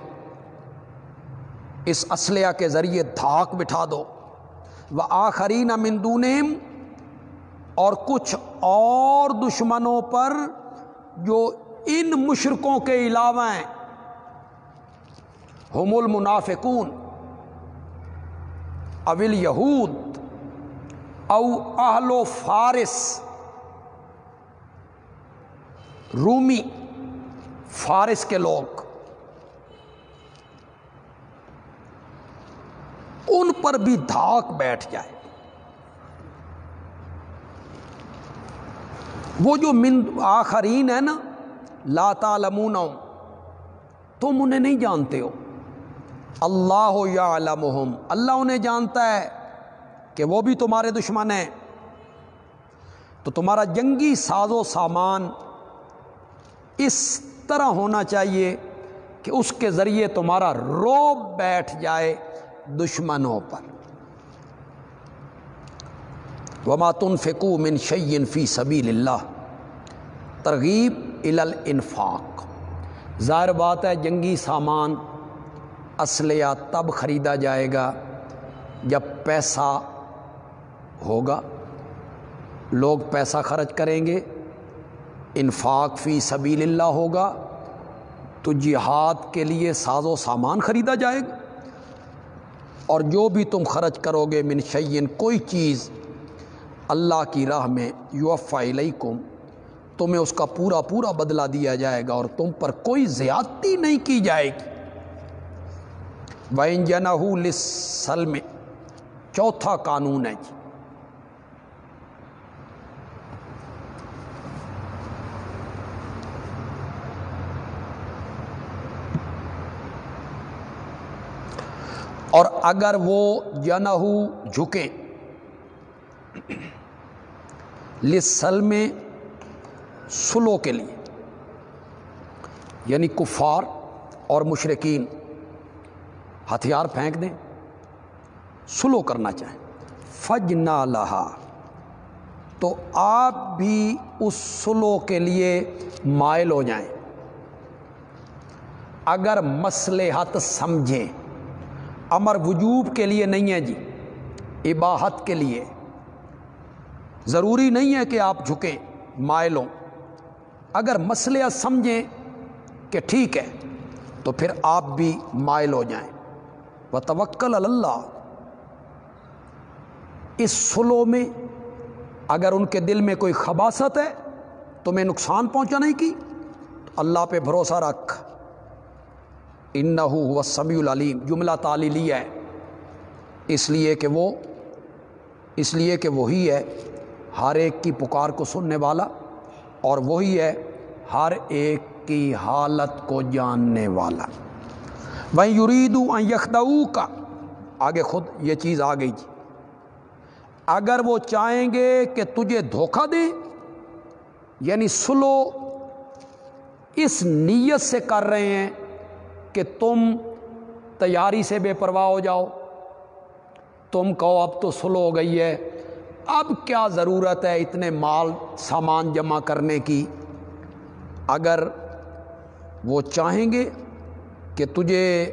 اس اسلحہ کے ذریعے دھاک بٹھا دو۔ وہ آخری نہ اور کچھ اور دشمنوں پر جو ان مشرقوں کے علاوہ ہیں۔ ہم المنافقون اول یہود او اہل و فارس۔ رومی، فارس کے لوگ۔ ان پر بھی دھاک بیٹھ جائے۔ وہ جو من آخرین ہے نا، لا تعلمون، تم انہیں نہیں جانتے ہو۔ اللہ یا اللہ انہیں جانتا ہے کہ وہ بھی تمہارے دشمن ہیں۔ تو تمہارا جنگی ساز و سامان اس طرح ہونا چاہیے کہ اس کے ذریعے تمہارا روب بیٹھ جائے۔ دشمنوں پر۔ وما تنفقو من شعین فی سبیل اللہ ترغیب الانفاق ظاہر بات ہے، جنگی سامان اسلحہ تب خریدا جائے گا جب پیسہ ہوگا۔ لوگ پیسہ خرچ کریں گے، انفاق فی سبیل اللہ ہوگا۔ تو جہاد کے لیے ساز و سامان خریدا جائے گا۔ اور جو بھی تم خرچ کرو گے من شعین کوئی چیز اللہ کی راہ میں یو علیکم، تمہیں اس کا پورا پورا بدلہ دیا جائے گا اور تم پر کوئی زیادتی نہیں کی جائے گی۔ وین جنا میں چوتھا قانون ہے جی۔ اور اگر وہ جنہو جھکیں لسل میں سلو کے لیے یعنی کفار اور مشرقین ہتھیار پھینک دیں، سلو کرنا چاہیں۔ فج نہ لہا تو آپ بھی اس سلو کے لیے مائل ہو جائیں۔ اگر مسلحت سمجھیں۔ امر وجوب کے لیے نہیں ہے جی اباہت کے لیے۔ ضروری نہیں ہے کہ آپ جھکیں مائلوں۔ اگر مسئلہ سمجھیں کہ ٹھیک ہے، تو پھر آپ بھی مائل ہو جائیں۔ وہ توکل اللہ۔ اس سلو میں اگر ان کے دل میں کوئی خباست ہے تمہیں نقصان پہنچا نہیں کی۔ تو اللہ پہ بھروسہ رکھ۔ ان ہوا سمیع العلیم، جملہ تعلیلی ہے۔ اس لیے کہ وہ، اس لیے کہ وہی ہے ہر ایک کی پکار کو سننے والا اور وہی ہے ہر ایک کی حالت کو جاننے والا۔ وہ یریدو یخدعو کا آگے خود یہ چیز آ گئی جی۔ اگر وہ چاہیں گے کہ تجھے دھوکہ دیں یعنی سلو، اس نیت سے کر رہے ہیں کہ تم تیاری سے بے پرواہ ہو جاؤ۔ تم کہو اب تو سلو ہو گئی ہے۔ اب کیا ضرورت ہے اتنے مال سامان جمع کرنے کی؟ اگر وہ چاہیں گے کہ تجھے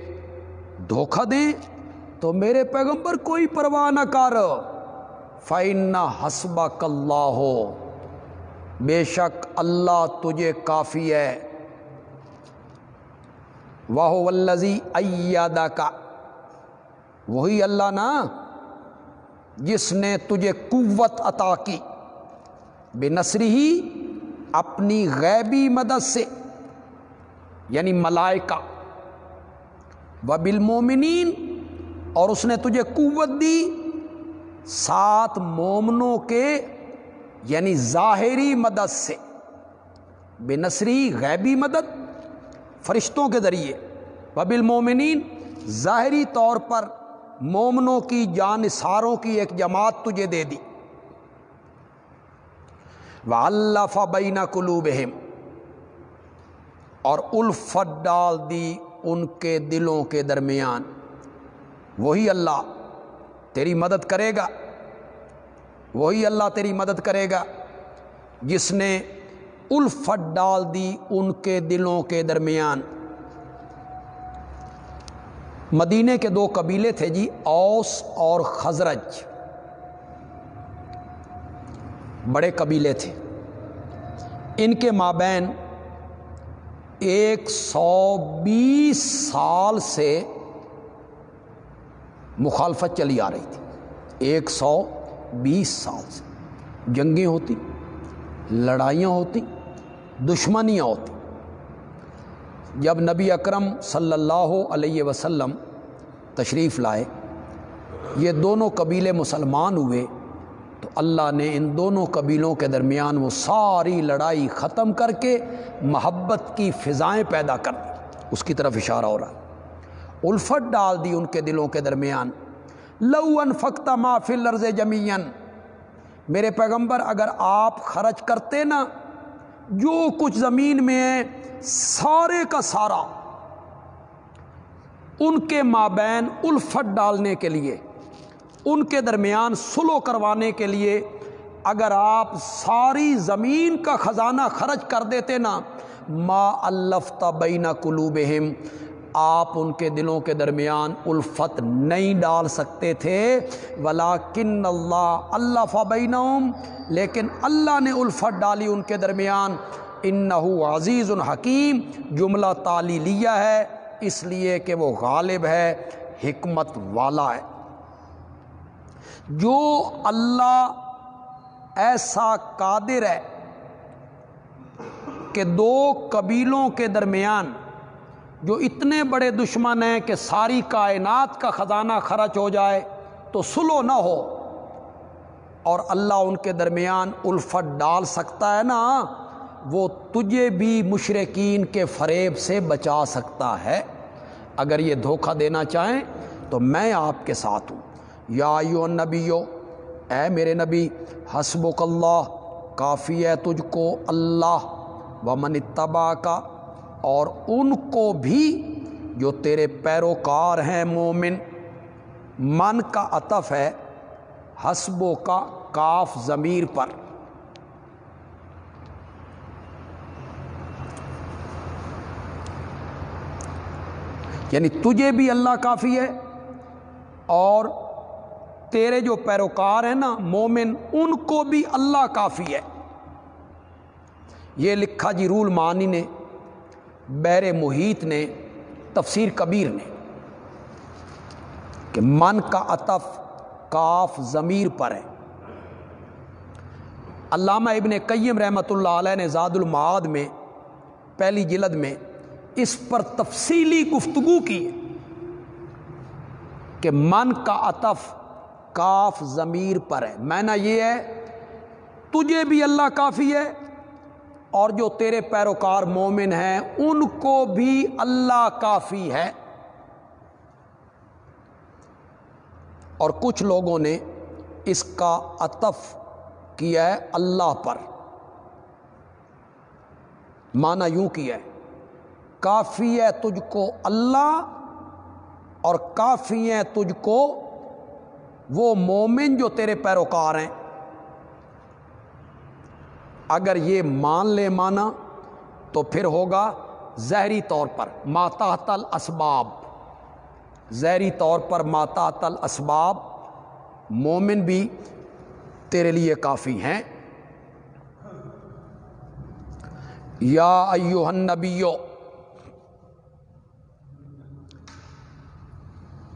دھوکہ دیں تو میرے پیغمبر کوئی پرواہ نہ کر۔ فائن حسبہ کلّہ ہو بے شک اللہ تجھے کافی ہے۔ واہ ولزی ایادہ کا وہی اللہ نا جس نے تجھے قوت عطا کی۔ بے نصری ہی اپنی غیبی مدد سے یعنی ملائکہ۔ و بالمومنین اور اس نے تجھے قوت دی سات مومنوں کے یعنی ظاہری مدد سے۔ بے نصری غیبی مدد فرشتوں کے ذریعے۔ و بالمومنین ظاہری طور پر مومنوں کی جان ساروں کی ایک جماعت تجھے دے دی۔ وہ اللہ فبینہ قلوبہم، اور الفت ڈال دی ان کے دلوں کے درمیان۔ وہی اللہ تیری مدد کرے گا۔ وہی اللہ تیری مدد کرے گا۔ جس نے الفت ڈال دی ان کے دلوں کے درمیان۔ مدینے کے دو قبیلے تھے جی اوس اور خزرج۔ بڑے قبیلے تھے۔ ان کے مابین ایک سو بیس سال سے مخالفت چلی آ رہی تھی۔ ایک سو بیس سال سے۔ جنگیں ہوتی، لڑائیاں ہوتی۔ دشمنیاں ہوتی۔ جب نبی اکرم صلی اللہ علیہ وسلم تشریف لائے، یہ دونوں قبیلے مسلمان ہوئے، تو اللہ نے ان دونوں قبیلوں کے درمیان وہ ساری لڑائی ختم کر کے محبت کی فضائیں پیدا کر دی۔ اس کی طرف اشارہ ہو رہا الفت ڈال دی ان کے دلوں کے درمیان۔ لو ان فختہ فل لرز جمین میرے پیغمبر، اگر آپ خرچ کرتے نا جو کچھ زمین میں ہے سارے کا سارا ان کے مابین الفت ڈالنے کے لیے، ان کے درمیان سلو کروانے کے لیے اگر آپ ساری زمین کا خزانہ خرچ کر دیتے نا، ما الفتا بین قلوبہم آپ ان کے دلوں کے درمیان الفت نہیں ڈال سکتے تھے۔ ولا کن اللہ اللہ فبین لیکن اللہ نے الفت ڈالی ان کے درمیان۔ ان جو اتنے بڑے دشمن ہیں کہ ساری کائنات کا خزانہ خرچ ہو جائے تو سلو نہ ہو۔ اور اللہ ان کے درمیان الفت ڈال سکتا ہے نا، وہ تجھے بھی مشرقین کے فریب سے بچا سکتا ہے۔ اگر یہ دھوکہ دینا چاہیں تو میں آپ کے ساتھ ہوں۔ یا یو نبیو اے میرے نبی حسب اللہ، کافی ہے تجھ کو اللہ و من اتبا کا اور ان کو بھی جو تیرے پیروکار ہیں مومن، من کا عطف ہے حسبوں کا کاف ضمیر پر۔ یعنی تجھے بھی اللہ کافی ہے اور تیرے جو پیروکار ہیں نا مومن، ان کو بھی اللہ کافی ہے۔ یہ لکھا جی رول مانی نے بیر محیط نے، تفسیر کبیر نے، کہ من کا عطف کاف ضمیر پر ہے۔ علامہ ابن قیم رحمۃ اللہ علیہ نے زاد المعاد میں، پہلی جلد میں اس پر تفصیلی گفتگو کی کہ من کا عطف کاف ضمیر پر ہے۔ میں نہ یہ ہے، تجھے بھی اللہ کافی ہے اور جو تیرے پیروکار مومن ہیں، ان کو بھی اللہ کافی ہے۔ اور کچھ لوگوں نے اس کا عطف کیا ہے اللہ پر۔ مانا یوں کیا ہے، کافی ہے تجھ کو اللہ اور کافی ہے تجھ کو وہ مومن جو تیرے پیروکار ہیں۔ اگر یہ مان لے مانا تو پھر ہوگا زہری طور پر ماتحتل اسباب زہری طور پر ماتحتل اسباب مومن بھی تیرے لیے کافی ہیں۔ یا ایوہ النبیو،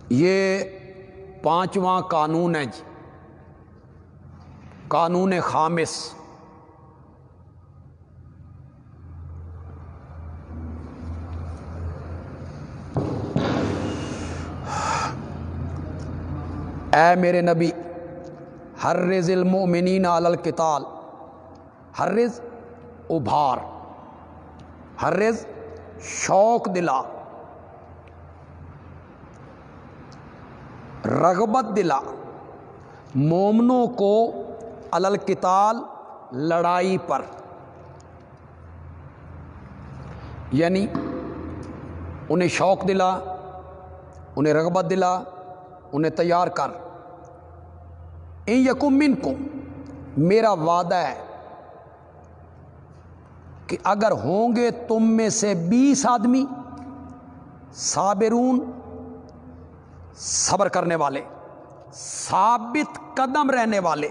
یہ پانچواں قانون ہے جی۔ قانون خامس۔ اے میرے نبی ہر رز المؤمنین علی القتال ہر رز ابھار ہر رز شوق دلا، رغبت دلا، مومنوں کو القتال لڑائی پر۔ یعنی انہیں شوق دلا، انہیں رغبت دلا، انہیں تیار کر۔ یقم من کو میرا وعدہ ہے کہ اگر ہوں گے تم میں سے بیس آدمی صابرون، صبر کرنے والے، ثابت قدم رہنے والے،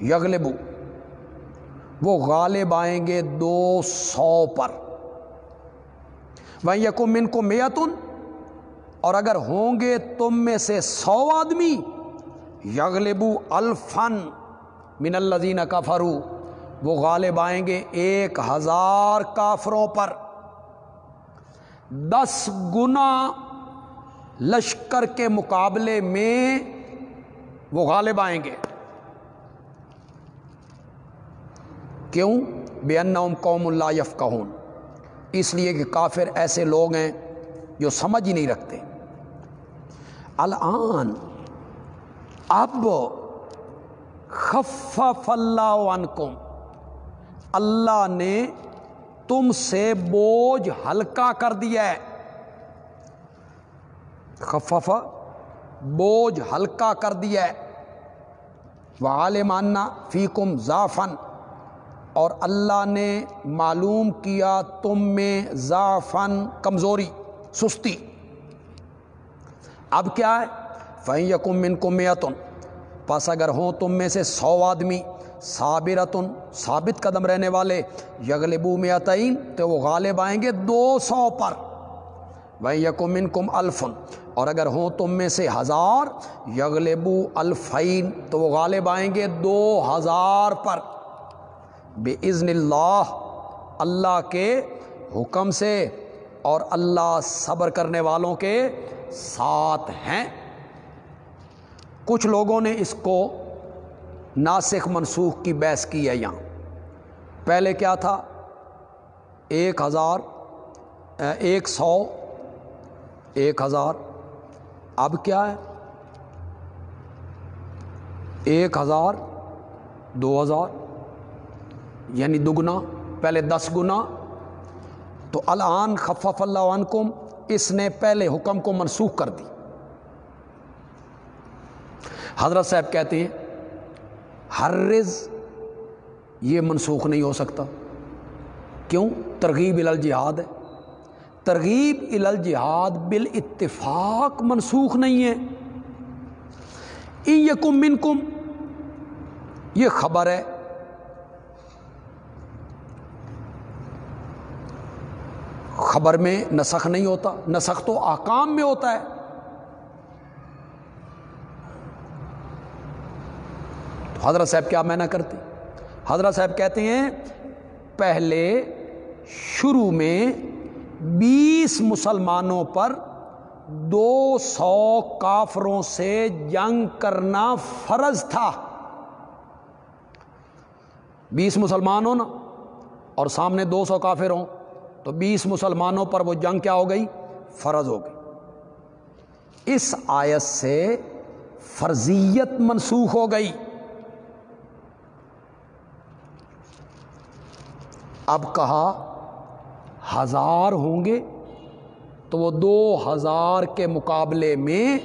یغلبو، وہ غالب آئیں گے دو سو پر۔ وہ یقم من کو میتن اور اگر ہوں گے تم میں سے سو آدمی، یغلبو الفن من الزین کافرو وہ غالب آئیں گے ایک ہزار کافروں پر۔ دس گنا لشکر کے مقابلے میں وہ غالب آئیں گے۔ کیوں؟ بے ان قوم اللہ یف اس لیے کہ کافر ایسے لوگ ہیں جو سمجھ ہی نہیں رکھتے۔ الان اب خفف اللہ عنکم۔ اللہ نے تم سے بوجھ ہلکا کر دیا ہے۔ خفف، بوجھ ہلکا کر دیا ہے۔ وہ ماننا فی کم اور اللہ نے معلوم کیا تم میں ضافن کمزوری، سستی۔ اب کیا ہے؟ فہیں یقم من کو میتن پس اگر ہوں تم میں سے سو آدمی، صابرتن، ثابت قدم رہنے والے، یغلبو میتعین تو وہ غالب آئیں گے دو سو پر۔ وہ یقم من کم الفن اور اگر ہوں تم میں سے ہزار، یغلبو الفین تو وہ غالب آئیں گے دو ہزار پر۔ بے عزن اللہ اللہ کے حکم سے اور اللہ صبر کرنے والوں کے ساتھ ہیں۔ کچھ لوگوں نے اس کو ناسخ منسوخ کی بحث کی ہے یہاں۔ پہلے کیا تھا؟ ایک ہزار ایک سو، ایک ہزار۔ اب کیا ہے؟ ایک ہزار، دو ہزار۔ یعنی دگنا، پہلے دس گنا۔ تو الان خفف اللہ عنکم اس نے پہلے حکم کو منسوخ کر دی۔ حضرت صاحب کہتے ہیں، ہر رز یہ منسوخ نہیں ہو سکتا۔ کیوں؟ ترغیب الجہاد ہے۔ ترغیب الجہاد بال اتفاق منسوخ نہیں ہے۔ یکم من کم یہ خبر ہے خبر میں نسخ نہیں ہوتا، نسخ تو آکام میں ہوتا ہے۔ تو حضرت صاحب کیا میں نہ کرتے؟ حضرت صاحب کہتے ہیں، پہلے شروع میں بیس مسلمانوں پر دو سو کافروں سے جنگ کرنا فرض تھا۔ بیس مسلمان ہو نا، اور سامنے دو سو کافر ہوں۔ تو بیس مسلمانوں پر وہ جنگ کیا ہو گئی؟ فرض ہو گئی۔ اس آیت سے فرضیت منسوخ ہو گئی۔ اب کہا ہزار ہوں گے تو وہ دو ہزار کے مقابلے میں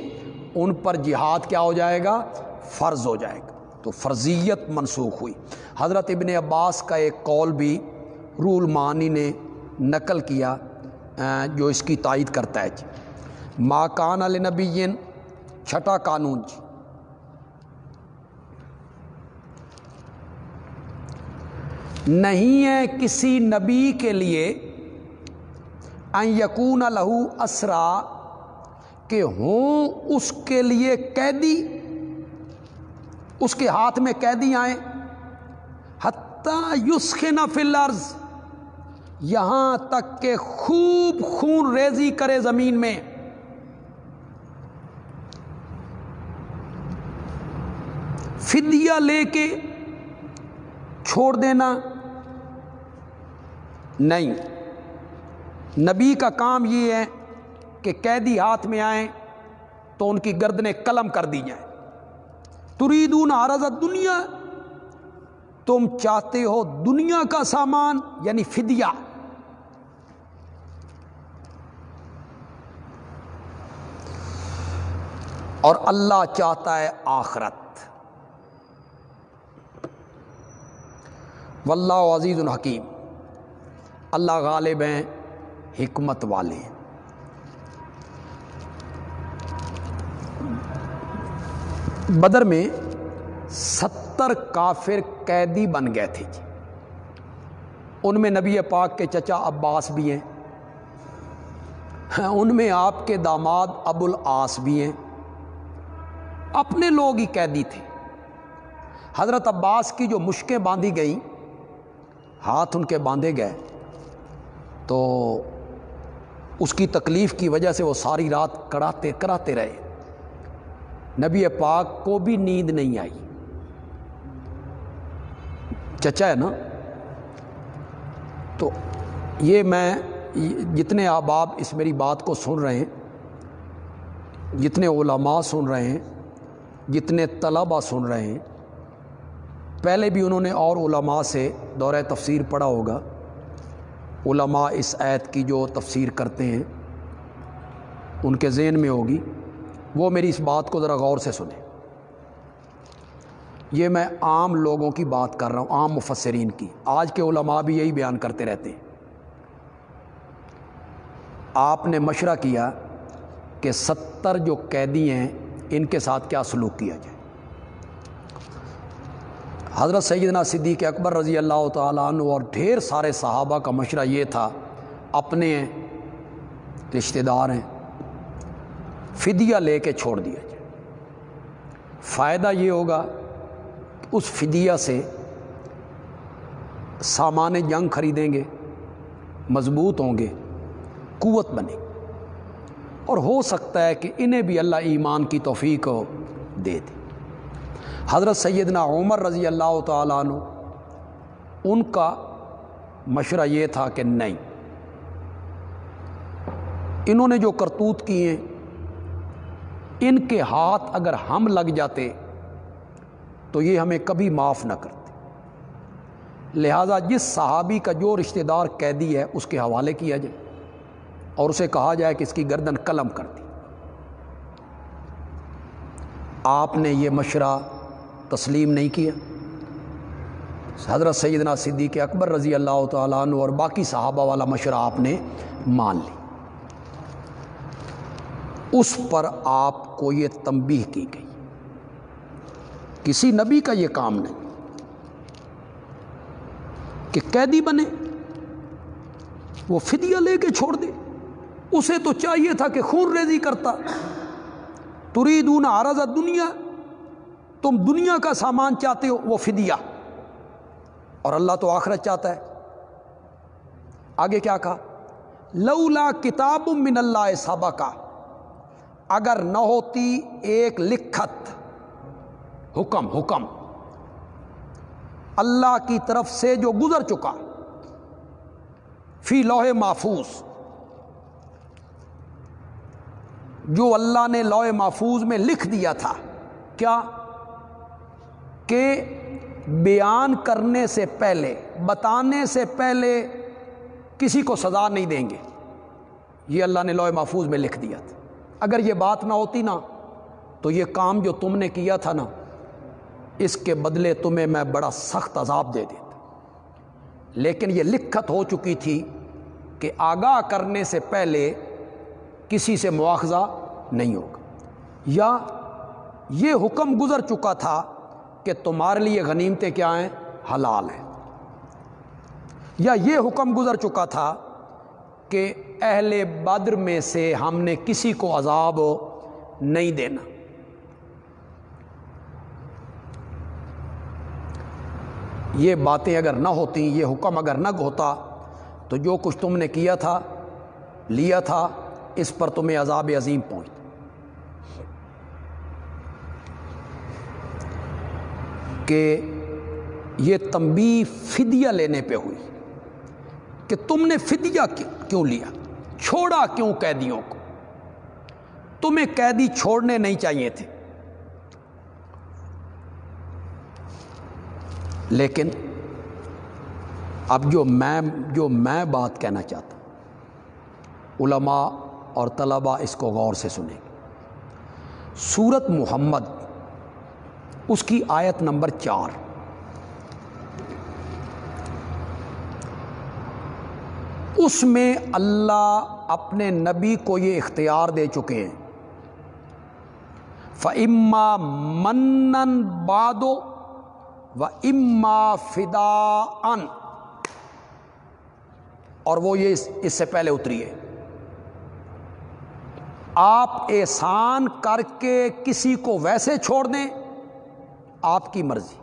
ان پر جہاد کیا ہو جائے گا؟ فرض ہو جائے گا۔ تو فرضیت منسوخ ہوئی۔ حضرت ابن عباس کا ایک قول بھی رول معنی نے نقل کیا جو اس کی تائید کرتا ہے جی۔ ماکان النبی چھٹا قانون جی۔ نہیں ہے کسی نبی کے لیے یقون لہو اسرا کہ ہوں اس کے لیے قیدی، اس کے ہاتھ میں قیدی آئیں۔ حتیٰ یسخن فی الارض یہاں تک کہ خوب خون ریزی کرے زمین میں۔ فدیہ لے کے چھوڑ دینا نہیں۔ نبی کا کام یہ ہے کہ قیدی ہاتھ میں آئیں تو ان کی گردنیں قلم کر دی جائیں۔ تریدون عرض دنیا تم چاہتے ہو دنیا کا سامان یعنی فدیہ۔ اور اللہ چاہتا ہے آخرت۔ واللہ عزیز الحکیم۔ اللہ غالب ہیں، حکمت والے بدر میں ستر کافر قیدی بن گئے تھے جی۔ ان میں نبی پاک کے چچا عباس بھی ہیں۔ ہاں، ان میں آپ کے داماد ابو العاص بھی ہیں۔ اپنے لوگ ہی قیدی تھے۔ حضرت عباس کی جو مشکیں باندھی گئیں، ہاتھ ان کے باندھے گئے، تو اس کی تکلیف کی وجہ سے وہ ساری رات کراتے کراتے رہے۔ نبی پاک کو بھی نیند نہیں آئی۔ چچا ہے نا؟ تو یہ میں جتنے آباب اس میری بات کو سن رہے ہیں، جتنے علماء سن رہے ہیں جتنے طلبا سن رہے ہیں، پہلے بھی انہوں نے اور علماء سے دورہ تفسیر پڑھا ہوگا۔ علماء اس عید کی جو تفسیر کرتے ہیں، ان کے ذہن میں ہوگی۔ وہ میری اس بات کو ذرا غور سے سنیں۔ یہ میں عام لوگوں کی بات کر رہا ہوں، عام مفسرین کی۔ آج کے علماء بھی یہی بیان کرتے رہتے ہیں۔ آپ نے مشورہ کیا کہ ستر جو قیدی ہیں ان کے ساتھ کیا سلوک کیا جائے۔ حضرت سیدنا صدیق اکبر رضی اللہ تعالیٰ عنہ اور ڈھیر سارے صحابہ کا مشورہ یہ تھا، اپنے رشتہ دار ہیں، فدیہ لے کے چھوڑ دیا جائے۔ فائدہ یہ ہوگا کہ اس فدیہ سے سامان جنگ خریدیں گے، مضبوط ہوں گے، قوت بنے گی۔ اور ہو سکتا ہے کہ انہیں بھی اللہ ایمان کی توفیق دے دے۔ حضرت سیدنا عمر رضی اللہ تعالیٰ عنہ، ان کا مشورہ یہ تھا کہ نہیں۔ انہوں نے جو کرتوت کیے ان کے ہاتھ اگر ہم لگ جاتے تو یہ ہمیں کبھی معاف نہ کرتے۔ لہذا جس صحابی کا جو رشتہ دار قیدی ہے، اس کے حوالے کیا جائے۔ اور اسے کہا جائے کہ اس کی گردن قلم کر دی۔ آپ نے یہ مشورہ تسلیم نہیں کیا۔ حضرت سیدنا صدیق اکبر رضی اللہ تعالیٰ عنہ اور باقی صحابہ والا مشورہ آپ نے مان لی۔ اس پر آپ کو یہ تنبیہ کی گئی۔ کسی نبی کا یہ کام نہیں کہ قیدی بنے، وہ فدیہ لے کے چھوڑ دے۔ اسے تو چاہیے تھا کہ خون ریزی کرتا۔ تری دون دنیا تم دنیا کا سامان چاہتے ہو، وہ فدیہ۔ اور اللہ تو آخرت چاہتا ہے۔ آگے کیا کہا؟ لولا کتاب من اللہ صحابہ کا اگر نہ ہوتی ایک لکھت۔ حکم حکم۔ اللہ کی طرف سے جو گزر چکا۔ فی لوہے محفوظ۔ جو اللہ نے لوہے محفوظ میں لکھ دیا تھا، کیا؟ کہ بیان کرنے سے پہلے، بتانے سے پہلے کسی کو سزا نہیں دیں گے۔ یہ اللہ نے لوہے محفوظ میں لکھ دیا تھا۔ اگر یہ بات نہ ہوتی نا، تو یہ کام جو تم نے کیا تھا نا، اس کے بدلے تمہیں میں بڑا سخت عذاب دے دیتا۔ لیکن یہ لکھت ہو چکی تھی کہ آگاہ کرنے سے پہلے کسی سے مواخذہ نہیں ہوگا۔ یا یہ حکم گزر چکا تھا کہ تمہارے لیے غنیمتیں کیا ہیں؟ حلال ہیں۔ یا یہ حکم گزر چکا تھا کہ اہل بدر میں سے ہم نے کسی کو عذاب نہیں دینا۔ یہ باتیں اگر نہ ہوتی یہ حکم اگر نہ ہوتا، تو جو کچھ تم نے کیا تھا، لیا تھا اس پر تمہیں عذاب عظیم پہنچ۔ کہ یہ تمبی فدیہ لینے پہ ہوئی۔ کہ تم نے فدیہ کیوں لیا؟ چھوڑا کیوں قیدیوں کو؟ تمہیں قیدی چھوڑنے نہیں چاہیے تھے۔ لیکن اب جو میں جو میں بات کہنا چاہتا ہوں، علماء اور طلباء اس کو غور سے سنیں۔ سورت محمد، اس کی آیت نمبر چار۔ اس میں اللہ اپنے نبی کو یہ اختیار دے چکے ہیں۔ فعما منن بادو و اما فدا ان اور وہ یہ اس سے پہلے اتری ہے۔ آپ احسان کر کے کسی کو ویسے چھوڑ دیں، آپ کی مرضی۔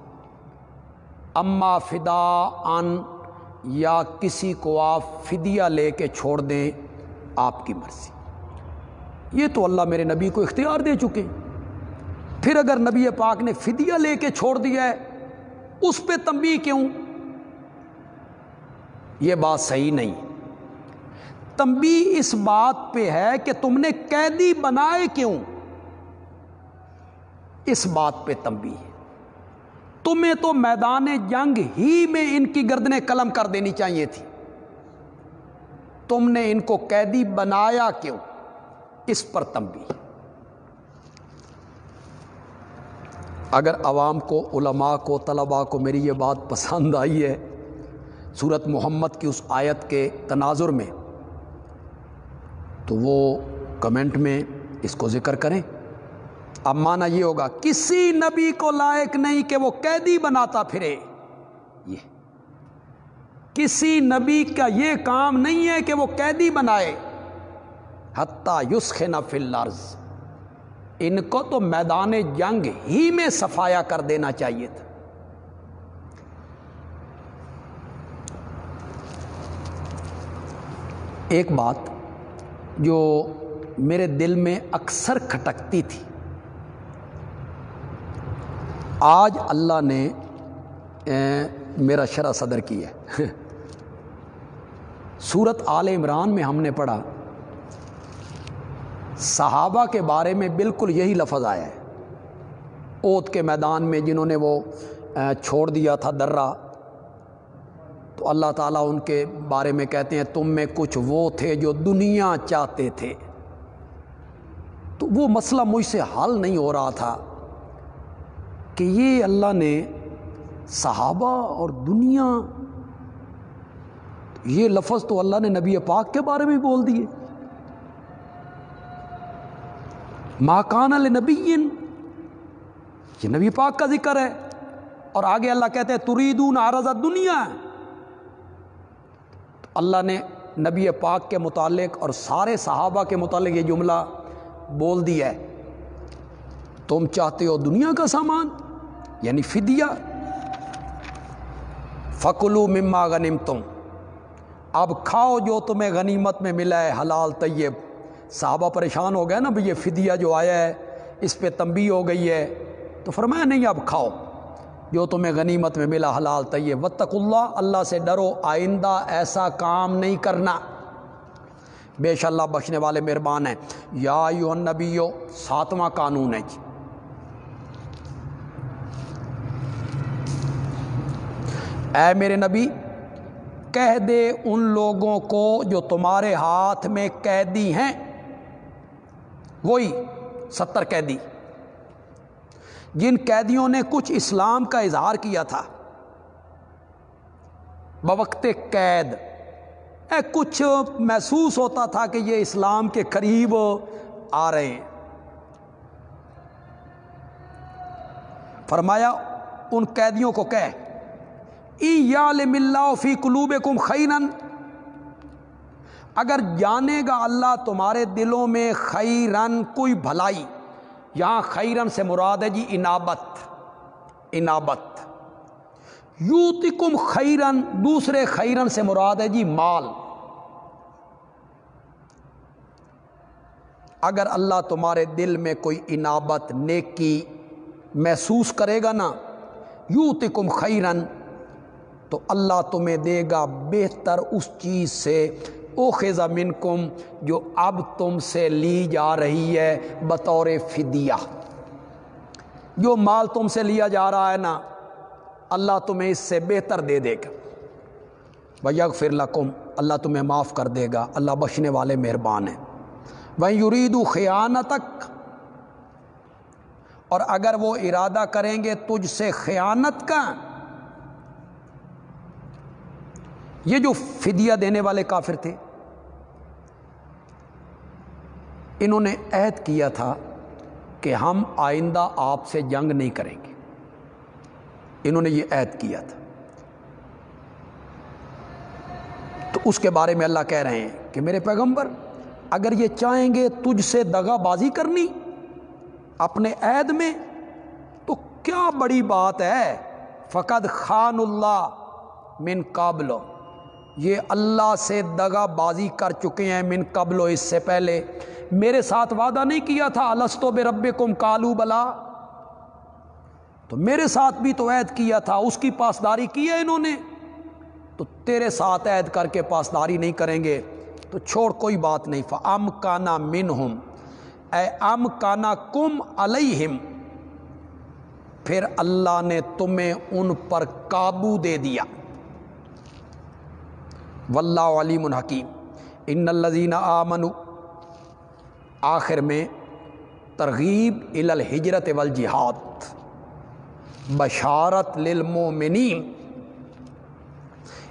اما فدا ان، یا کسی کو آپ فدیہ لے کے چھوڑ دیں، آپ کی مرضی۔ یہ تو اللہ میرے نبی کو اختیار دے چکے۔ پھر اگر نبی پاک نے فدیہ لے کے چھوڑ دیا ہے، اس پہ تمبی کیوں؟ یہ بات صحیح نہیں۔ تمبی اس بات پہ ہے کہ تم نے قیدی بنائے کیوں؟ اس بات پہ تمبی ہے۔ تمہیں تو میدان جنگ ہی میں ان کی گردنیں قلم کر دینی چاہیے تھی۔ تم نے ان کو قیدی بنایا کیوں؟ اس پر تمبی اگر عوام کو، علماء کو، طلباء کو میری یہ بات پسند آئی ہے صورت محمد کی اس آیت کے تناظر میں تو وہ کمنٹ میں اس کو ذکر کریں۔ اب مانا یہ ہوگا، کسی نبی کو لائق نہیں کہ وہ قیدی بناتا پھرے۔ یہ۔ کسی نبی کا یہ کام نہیں ہے کہ وہ قیدی بنائے۔ حتیٰ یوسخ نہ فلرز ان کو تو میدان جنگ ہی میں صفایا کر دینا چاہیے تھا۔ ایک بات جو میرے دل میں اکثر کھٹکتی تھی۔ آج اللہ نے میرا شرح صدر کی ہے۔ سورت آل عمران میں ہم نے پڑھا، صحابہ کے بارے میں بالکل یہی لفظ آیا ہے۔ اوت کے میدان میں جنہوں نے وہ چھوڑ دیا تھا، درہ تو اللہ تعالیٰ ان کے بارے میں کہتے ہیں، تم میں کچھ وہ تھے جو دنیا چاہتے تھے۔ تو وہ مسئلہ مجھ سے حل نہیں ہو رہا تھا کہ یہ اللہ نے صحابہ اور دنیا، یہ لفظ تو اللہ نے نبی پاک کے بارے میں بول دیے۔ ماکان النبی یہ نبی پاک کا ذکر ہے۔ اور آگے اللہ کہتے ہیں، تریدون عرض دنیا اللہ نے نبی پاک کے متعلق اور سارے صحابہ کے متعلق یہ جملہ بول دیا ہے۔ تم چاہتے ہو دنیا کا سامان یعنی فدیہ۔ فکلو مما غنیم تم اب کھاؤ جو تمہیں غنیمت میں ملا ہے، حلال، طیب۔ صحابہ پریشان ہو گئے نا، بھئی یہ فدیہ جو آیا ہے، اس پہ تنبی ہو گئی ہے۔ تو فرمایا نہیں، اب کھاؤ۔ جو تمہیں غنیمت میں ملا حلال طیب۔ وطق اللہ اللہ سے ڈرو، آئندہ ایسا کام نہیں کرنا۔ بے شاء اللہ بخشنے والے مہربان ہیں۔ یا یو نبیو ساتواں قانون ہے جی۔ اے میرے نبی، کہہ دے ان لوگوں کو جو تمہارے ہاتھ میں قیدی ہیں۔ وہی ستر قیدی۔ جن قیدیوں نے کچھ اسلام کا اظہار کیا تھا۔ بوقت قید، اے کچھ محسوس ہوتا تھا کہ یہ اسلام کے قریب آ رہے ہیں۔ فرمایا، ان قیدیوں کو کہ اللہ فی قلوب کم اگر جانے گا اللہ تمہارے دلوں میں خیرن کوئی بھلائی یہاں خیرن سے مراد ہے جی انابت انابت۔ یوتی کم خیرن، دوسرے خیرن سے مراد ہے جی مال۔ اگر اللہ تمہارے دل میں کوئی انابت، نیکی محسوس کرے گا نا یوتی کم خیرن، تو اللہ تمہیں دے گا بہتر اس چیز سے او خزا منکم، جو اب تم سے لی جا رہی ہے بطور فدیہ۔ جو مال تم سے لیا جا رہا ہے نا، اللہ تمہیں اس سے بہتر دے دے گا۔ بیگ فر اللہ تمہیں معاف کر دے گا۔ اللہ بخشنے والے مہربان ہیں۔ وہیں یرید خیانتک اور اگر وہ ارادہ کریں گے تجھ سے خیانت کا یہ جو فدیہ دینے والے کافر تھے، انہوں نے عہد کیا تھا کہ ہم آئندہ آپ سے جنگ نہیں کریں گے۔ انہوں نے یہ عہد کیا تھا۔ تو اس کے بارے میں اللہ کہہ رہے ہیں کہ میرے پیغمبر، اگر یہ چاہیں گے تجھ سے دگا بازی کرنی اپنے عہد میں، تو کیا بڑی بات ہے؟ فقط خان اللہ من قابل یہ اللہ سے دگا بازی کر چکے ہیں من قبل و اس سے پہلے۔ میرے ساتھ وعدہ نہیں کیا تھا السطو بے رب کم کالو بلا۔ تو میرے ساتھ بھی تو عید کیا تھا، اس کی پاسداری کی ہے انہوں نے؟ تو تیرے ساتھ عید کر کے پاسداری نہیں کریں گے، تو چھوڑ کوئی بات نہیں۔ ام کانا من ہم اے ام کانا کم علیہم۔ پھر اللہ نے تمہیں ان پر قابو دے دیا۔ واللہ علیم الحکیم ان الزین آمن آخر میں ترغیب الحجرت والجہاد۔ بشارت للمومنین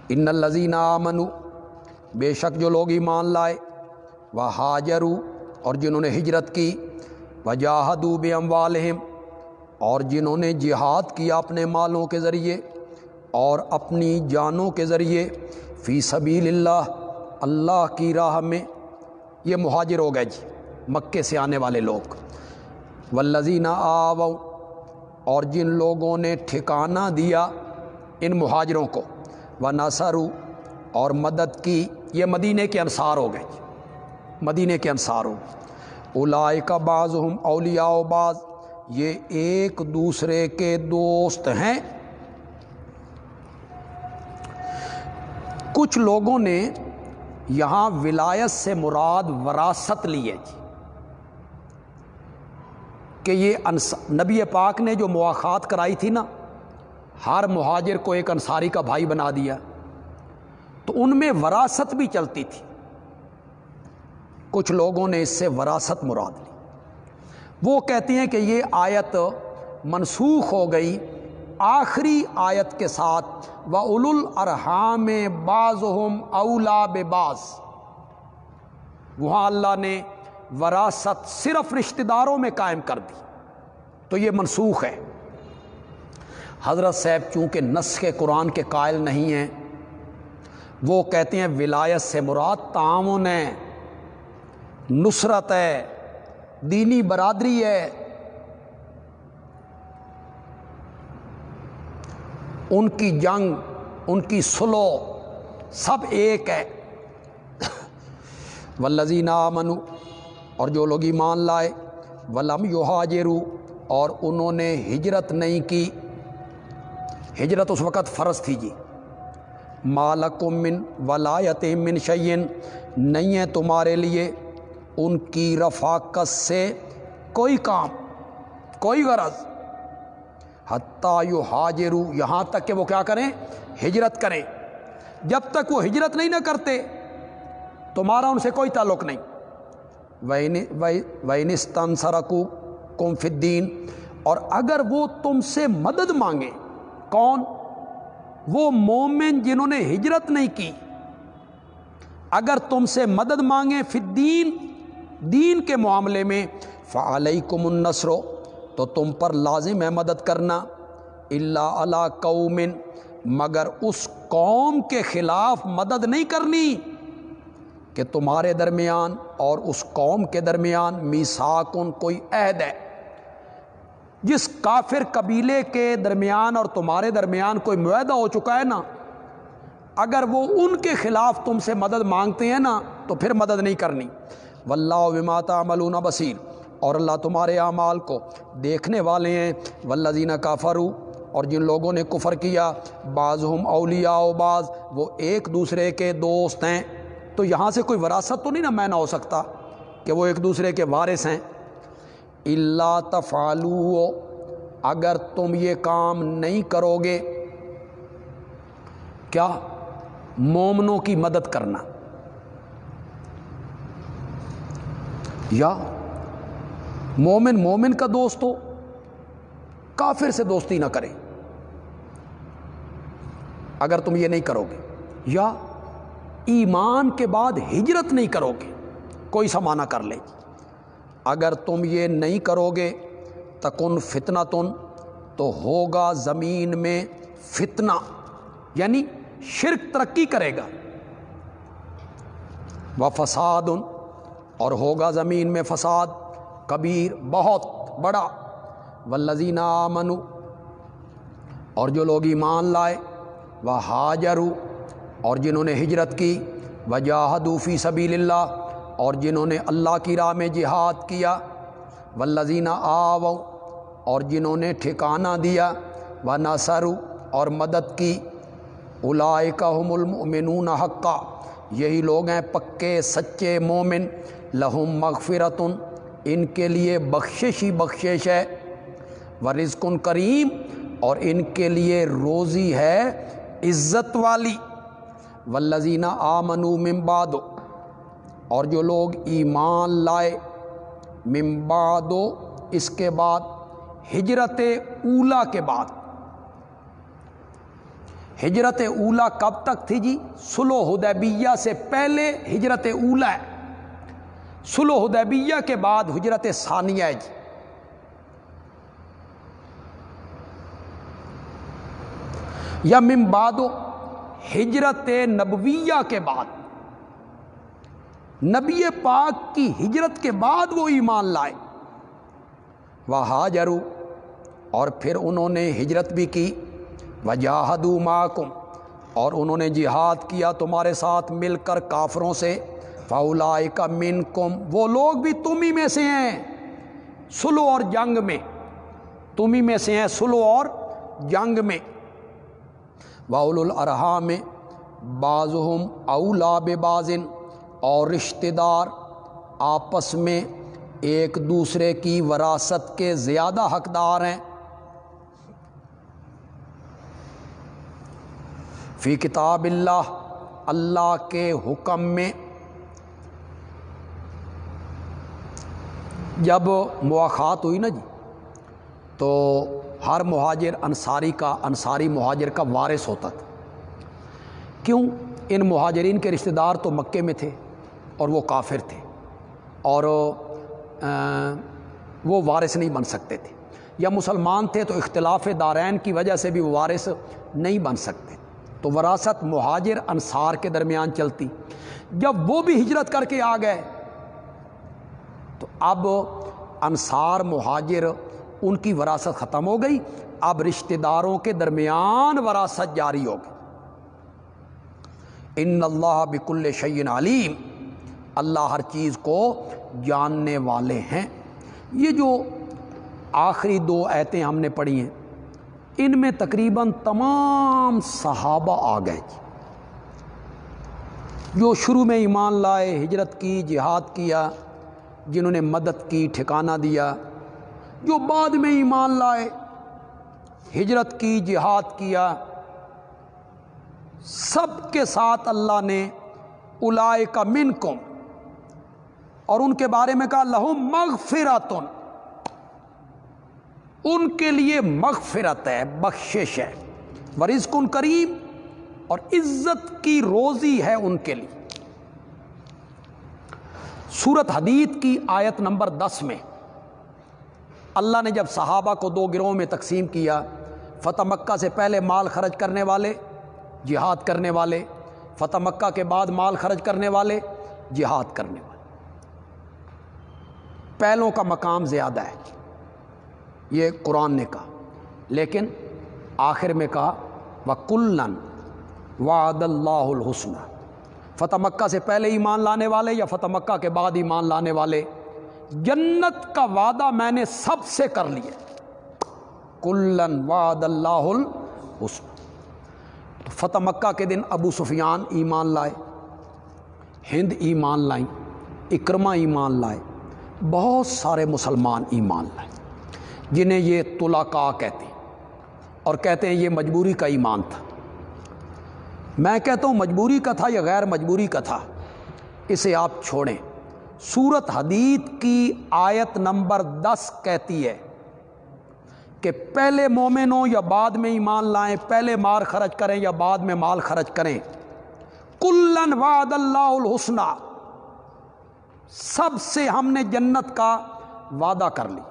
ان الزین آمن بے شک جو لوگ ایمان لائے وہ حاجرو اور جنہوں نے ہجرت کی وجاہدو بے اموالہم اور جنہوں نے جہاد کیا اپنے مالوں کے ذریعے، اور اپنی جانوں کے ذریعے فی سبیل اللہ اللہ کی راہ میں یہ مہاجر ہو گئے جی مکے سے آنے والے لوگ۔ ولزینہ آو اور جن لوگوں نے ٹھکانہ دیا ان مہاجروں کو۔ و نثرو اور مدد کی، یہ مدینے کے انصار ہو گئے جی مدینے کے انصار ہو اولائے کا بعض ہم اولیاء و بعض، یہ ایک دوسرے کے دوست ہیں۔ کچھ لوگوں نے یہاں ولایت سے مراد وراثت لی ہے جی۔ کہ یہ نبی پاک نے جو مواقع کرائی تھی نا، ہر مہاجر کو ایک انصاری کا بھائی بنا دیا۔ تو ان میں وراثت بھی چلتی تھی۔ کچھ لوگوں نے اس سے وراثت مراد لی۔ وہ کہتے ہیں کہ یہ آیت منسوخ ہو گئی آخری آیت کے ساتھ و اول الرحام بعض ہم اولا بے باز وہاں اللہ نے وراثت صرف رشتہ داروں میں قائم کر دی۔ تو یہ منسوخ ہے۔ حضرت صاحب چونکہ نس کے قرآن کے قائل نہیں ہیں، وہ کہتے ہیں ولایت سے مراد تعاون ہے، نصرت ہے، دینی برادری ہے ان کی جنگ، ان کی سلو سب ایک ہے۔ ولزین منو اور جو لوگ ایمان لائے، ولم یو حاجرو اور انہوں نے ہجرت نہیں کی۔ ہجرت اس وقت فرض تھی جی۔ مالک من ولایت من شعین نہیں ہے تمہارے لیے۔ ان کی رفاقت سے کوئی کام، کوئی غرض حتیٰ یو حاجرو یہاں تک کہ وہ کیا کریں؟ ہجرت کریں۔ جب تک وہ ہجرت نہیں نہ کرتے، تمہارا ان سے کوئی تعلق نہیں۔ وینستان سرکو کم فدین اور اگر وہ تم سے مدد مانگے، کون؟ وہ مومن جنہوں نے ہجرت نہیں کی۔ اگر تم سے مدد مانگے فدین دین کے معاملے میں فعلیکم النصر۔ تو تم پر لازم ہے مدد کرنا۔ اللہ علا قومن مگر اس قوم کے خلاف مدد نہیں کرنی۔ کہ تمہارے درمیان اور اس قوم کے درمیان میساکن کوئی عہد ہے۔ جس کافر قبیلے کے درمیان اور تمہارے درمیان کوئی معاہدہ ہو چکا ہے نا، اگر وہ ان کے خلاف تم سے مدد مانگتے ہیں نا، تو پھر مدد نہیں کرنی۔ واللہ وماتا ملون بصیر اور اللہ تمہارے اعمال کو دیکھنے والے ہیں۔ ولزینہ کافرو اور جن لوگوں نے کفر کیا بعض ہم اولیاء و بعض وہ ایک دوسرے کے دوست ہیں۔ تو یہاں سے کوئی وراثت تو نہیں نا مینا ہو سکتا کہ وہ ایک دوسرے کے وارث ہیں۔ اللہ تفالو اگر تم یہ کام نہیں کرو گے کیا؟ مومنوں کی مدد کرنا۔ یا مومن مومن کا دوست ہو، کافر سے دوستی نہ کرے۔ اگر تم یہ نہیں کرو گے یا ایمان کے بعد ہجرت نہیں کرو گے، کوئی سا معنی کر لے۔ اگر تم یہ نہیں کرو گے، تکن فتنا تن تو ہوگا زمین میں فتنہ یعنی شرک ترقی کرے گا۔ وہ فساد اور ہوگا زمین میں فساد۔ کبیر، بہت بڑا۔ ولزینہ منو اور جو لوگ ایمان لائے وہ حاجرو اور جنہوں نے ہجرت کی وجاہدوفی سبیل اللہ اور جنہوں نے اللہ کی راہ میں جہاد کیا۔ ولزینہ آو اور جنہوں نے ٹھکانہ دیا۔ و نثرو اور مدد کی۔ الائکہم المؤمنون حقا، یہی لوگ ہیں پکے، سچے مومن۔ لہم مغفرتن ان کے لیے بخشش ہی بخشش ہے و رزق کریم اور ان کے لیے روزی ہے عزت والی۔ ولزینہ آ منو ممبادو اور جو لوگ ایمان لائے ممبادو اس کے بعد، ہجرت اولا کے بعد۔ ہجرت اولا کب تک تھی جی؟ سلو حدیبیہ سے پہلے ہجرت اولا ہے۔ سلو حدیبیہ کے بعد ہجرت ثانیہ جی۔ یا ممبادو ہجرت نبویہ کے بعد۔ نبی پاک کی ہجرت کے بعد وہ ایمان لائے۔ وہ حاجرو، اور پھر انہوں نے ہجرت بھی کی۔ وجاہدو ماکم، اور انہوں نے جہاد کیا تمہارے ساتھ مل کر کافروں سے۔ فولا کا من کم وہ لوگ بھی تم ہی میں سے ہیں، سلو اور جنگ میں۔ تم ہی میں سے ہیں، سلو اور جنگ میں۔ واول الرحا میں بعض ہم اولا بازن اور رشتہ دار آپس میں ایک دوسرے کی وراثت کے زیادہ حقدار ہیں۔ فی کتاب اللہ اللہ کے حکم میں جب مواقعات ہوئی نا جی تو ہر مہاجر انصاری کا، انصاری مہاجر کا وارث ہوتا تھا۔ کیوں؟ ان مہاجرین کے رشتہ دار تو مکے میں تھے اور وہ کافر تھے اور وہ وارث نہیں بن سکتے تھے۔ یا مسلمان تھے تو اختلاف دارین کی وجہ سے بھی وہ وارث نہیں بن سکتے۔ تو وراثت مہاجر انصار کے درمیان چلتی۔ جب وہ بھی ہجرت کر کے آ گئے تو اب انصار مہاجر ان کی وراثت ختم ہو گئی۔ اب رشتہ داروں کے درمیان وراثت جاری ہوگی۔ ان اللہ بکل شعین علیم۔ اللہ ہر چیز کو جاننے والے ہیں۔ یہ جو آخری دو ایتیں ہم نے پڑھی ہیں، ان میں تقریباً تمام صحابہ آ گئے جی۔ جو شروع میں ایمان لائے، ہجرت کی، جہاد کیا جنہوں نے مدد کی، ٹھکانہ دیا، جو بعد میں ایمان لائے، ہجرت کی، جہاد کیا۔ سب کے ساتھ اللہ نے الائے کا من کم اور ان کے بارے میں کہا لہو مغفراتن ان کے لیے مغفرت ہے، بخشش ہے۔ ورزق ان کریم اور عزت کی روزی ہے ان کے لیے۔ سورت حدید کی آیت نمبر دس میں اللہ نے جب صحابہ کو دو گروہوں میں تقسیم کیا، فتح مکہ سے پہلے مال خرچ کرنے والے، جہاد کرنے والے، فتح مکہ کے بعد مال خرچ کرنے والے، جہاد کرنے والے۔ پہلوں کا مقام زیادہ ہے، یہ قرآن نے کہا۔ لیکن آخر میں کہا وہ کلن وعد اللہ الحسن فتح مکہ سے پہلے ایمان لانے والے یا فتح مکہ کے بعد ایمان لانے والے؟ جنت کا وعدہ میں نے سب سے کر لیا۔ کلن وعد اللہ الحسن فتح مکہ کے دن ابو سفیان ایمان لائے، ہند ایمان لائیں اکرما ایمان لائے، بہت سارے مسلمان ایمان لائے، جنہیں یہ طلاقا کہتے ہیں۔ اور کہتے ہیں یہ مجبوری کا ایمان تھا۔ میں کہتا ہوں مجبوری کا تھا یا غیر مجبوری کا تھا، اسے آپ چھوڑیں۔ سورت حدید کی آیت نمبر دس کہتی ہے کہ پہلے مومن ہوں یا بعد میں ایمان لائیں، پہلے مار خرچ کریں یا بعد میں مال خرچ کریں۔ کلن وعد اللہ الحسنہ، سب سے ہم نے جنت کا وعدہ کر لی۔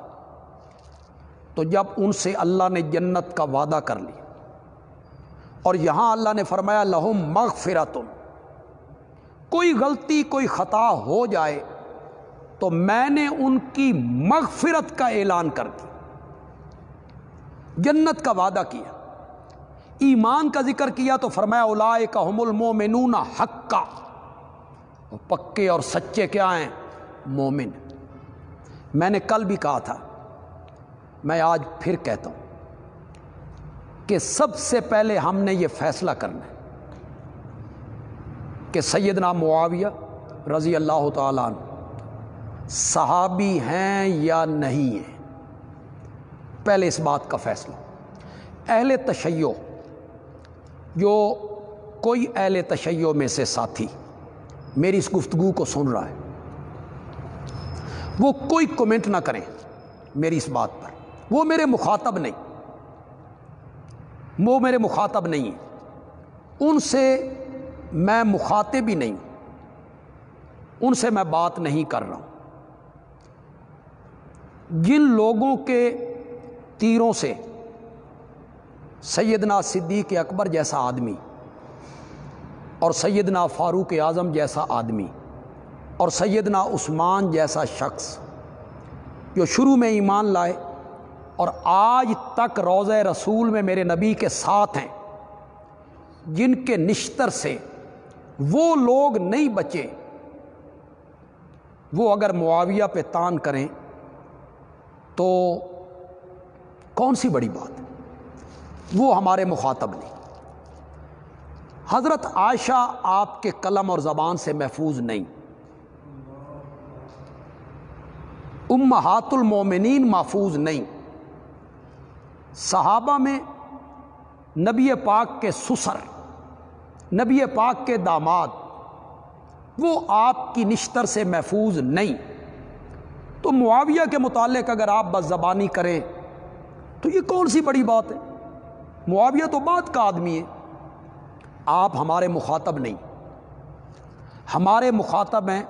تو جب ان سے اللہ نے جنت کا وعدہ کر لی اور یہاں اللہ نے فرمایا، لہم مغفرتن۔ کوئی غلطی، کوئی خطا ہو جائے تو میں نے ان کی مغفرت کا اعلان کر دی۔ جنت کا وعدہ کیا۔ ایمان کا ذکر کیا تو فرمایا اولائے کا حم المومنون حق کا پکے اور سچے کیا ہیں؟ مومن۔ میں نے کل بھی کہا تھا، میں آج پھر کہتا ہوں۔ کہ سب سے پہلے ہم نے یہ فیصلہ کرنا ہے کہ سیدنا معاویہ رضی اللہ تعالیٰ عنہ صحابی ہیں یا نہیں ہیں؟ پہلے اس بات کا فیصلہ۔ اہل تشیع، جو کوئی اہل تشیع میں سے ساتھی میری اس گفتگو کو سن رہا ہے، وہ کوئی کومنٹ نہ کریں میری اس بات پر۔ وہ میرے مخاطب نہیں۔ وہ میرے مخاطب نہیں ہیں۔ ان سے میں مخاطب ہی نہیں۔ ان سے میں بات نہیں کر رہا ہوں۔ جن لوگوں کے تیروں سے سیدنا صدیق اکبر جیسا آدمی اور سیدنا فاروق اعظم جیسا آدمی اور سیدنا عثمان جیسا شخص جو شروع میں ایمان لائے اور آج تک روض رسول میں میرے نبی کے ساتھ ہیں۔ جن کے نشتر سے وہ لوگ نہیں بچے، وہ اگر معاویہ پہ تان کریں تو کون سی بڑی بات؟ وہ ہمارے مخاطب نہیں۔ حضرت عائشہ آپ کے قلم اور زبان سے محفوظ نہیں۔ امہات المومنین محفوظ نہیں۔ صحابہ میں نبی پاک کے سسر، نبی پاک کے داماد، وہ آپ کی نشتر سے محفوظ نہیں۔ تو معاویہ کے متعلق اگر آپ بس زبانی کریں، تو یہ کون سی بڑی بات ہے؟ معاویہ تو بات کا آدمی ہے۔ آپ ہمارے مخاطب نہیں۔ ہمارے مخاطب ہیں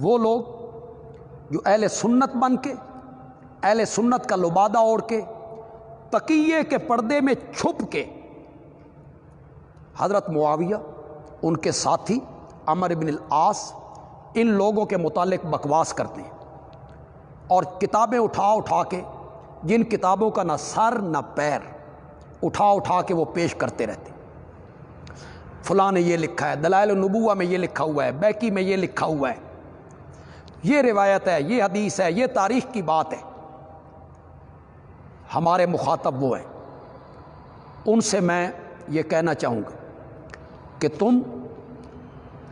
وہ لوگ جو اہل سنت بن کے، اہل سنت کا لبادہ اوڑھ کے تقیے کے پردے میں چھپ کے حضرت معاویہ، ان کے ساتھی امر بن العاص، ان لوگوں کے متعلق بکواس کرتے ہیں اور کتابیں اٹھا اٹھا کے، جن کتابوں کا نہ سر نہ پیر، اٹھا اٹھا کے وہ پیش کرتے رہتے فلاں نے یہ لکھا ہے، دلائل النبوہ میں یہ لکھا ہوا ہے، بیکی میں یہ لکھا ہوا ہے۔ یہ روایت ہے، یہ حدیث ہے، یہ تاریخ کی بات ہے۔ ہمارے مخاطب وہ ہیں۔ ان سے میں یہ کہنا چاہوں گا کہ تم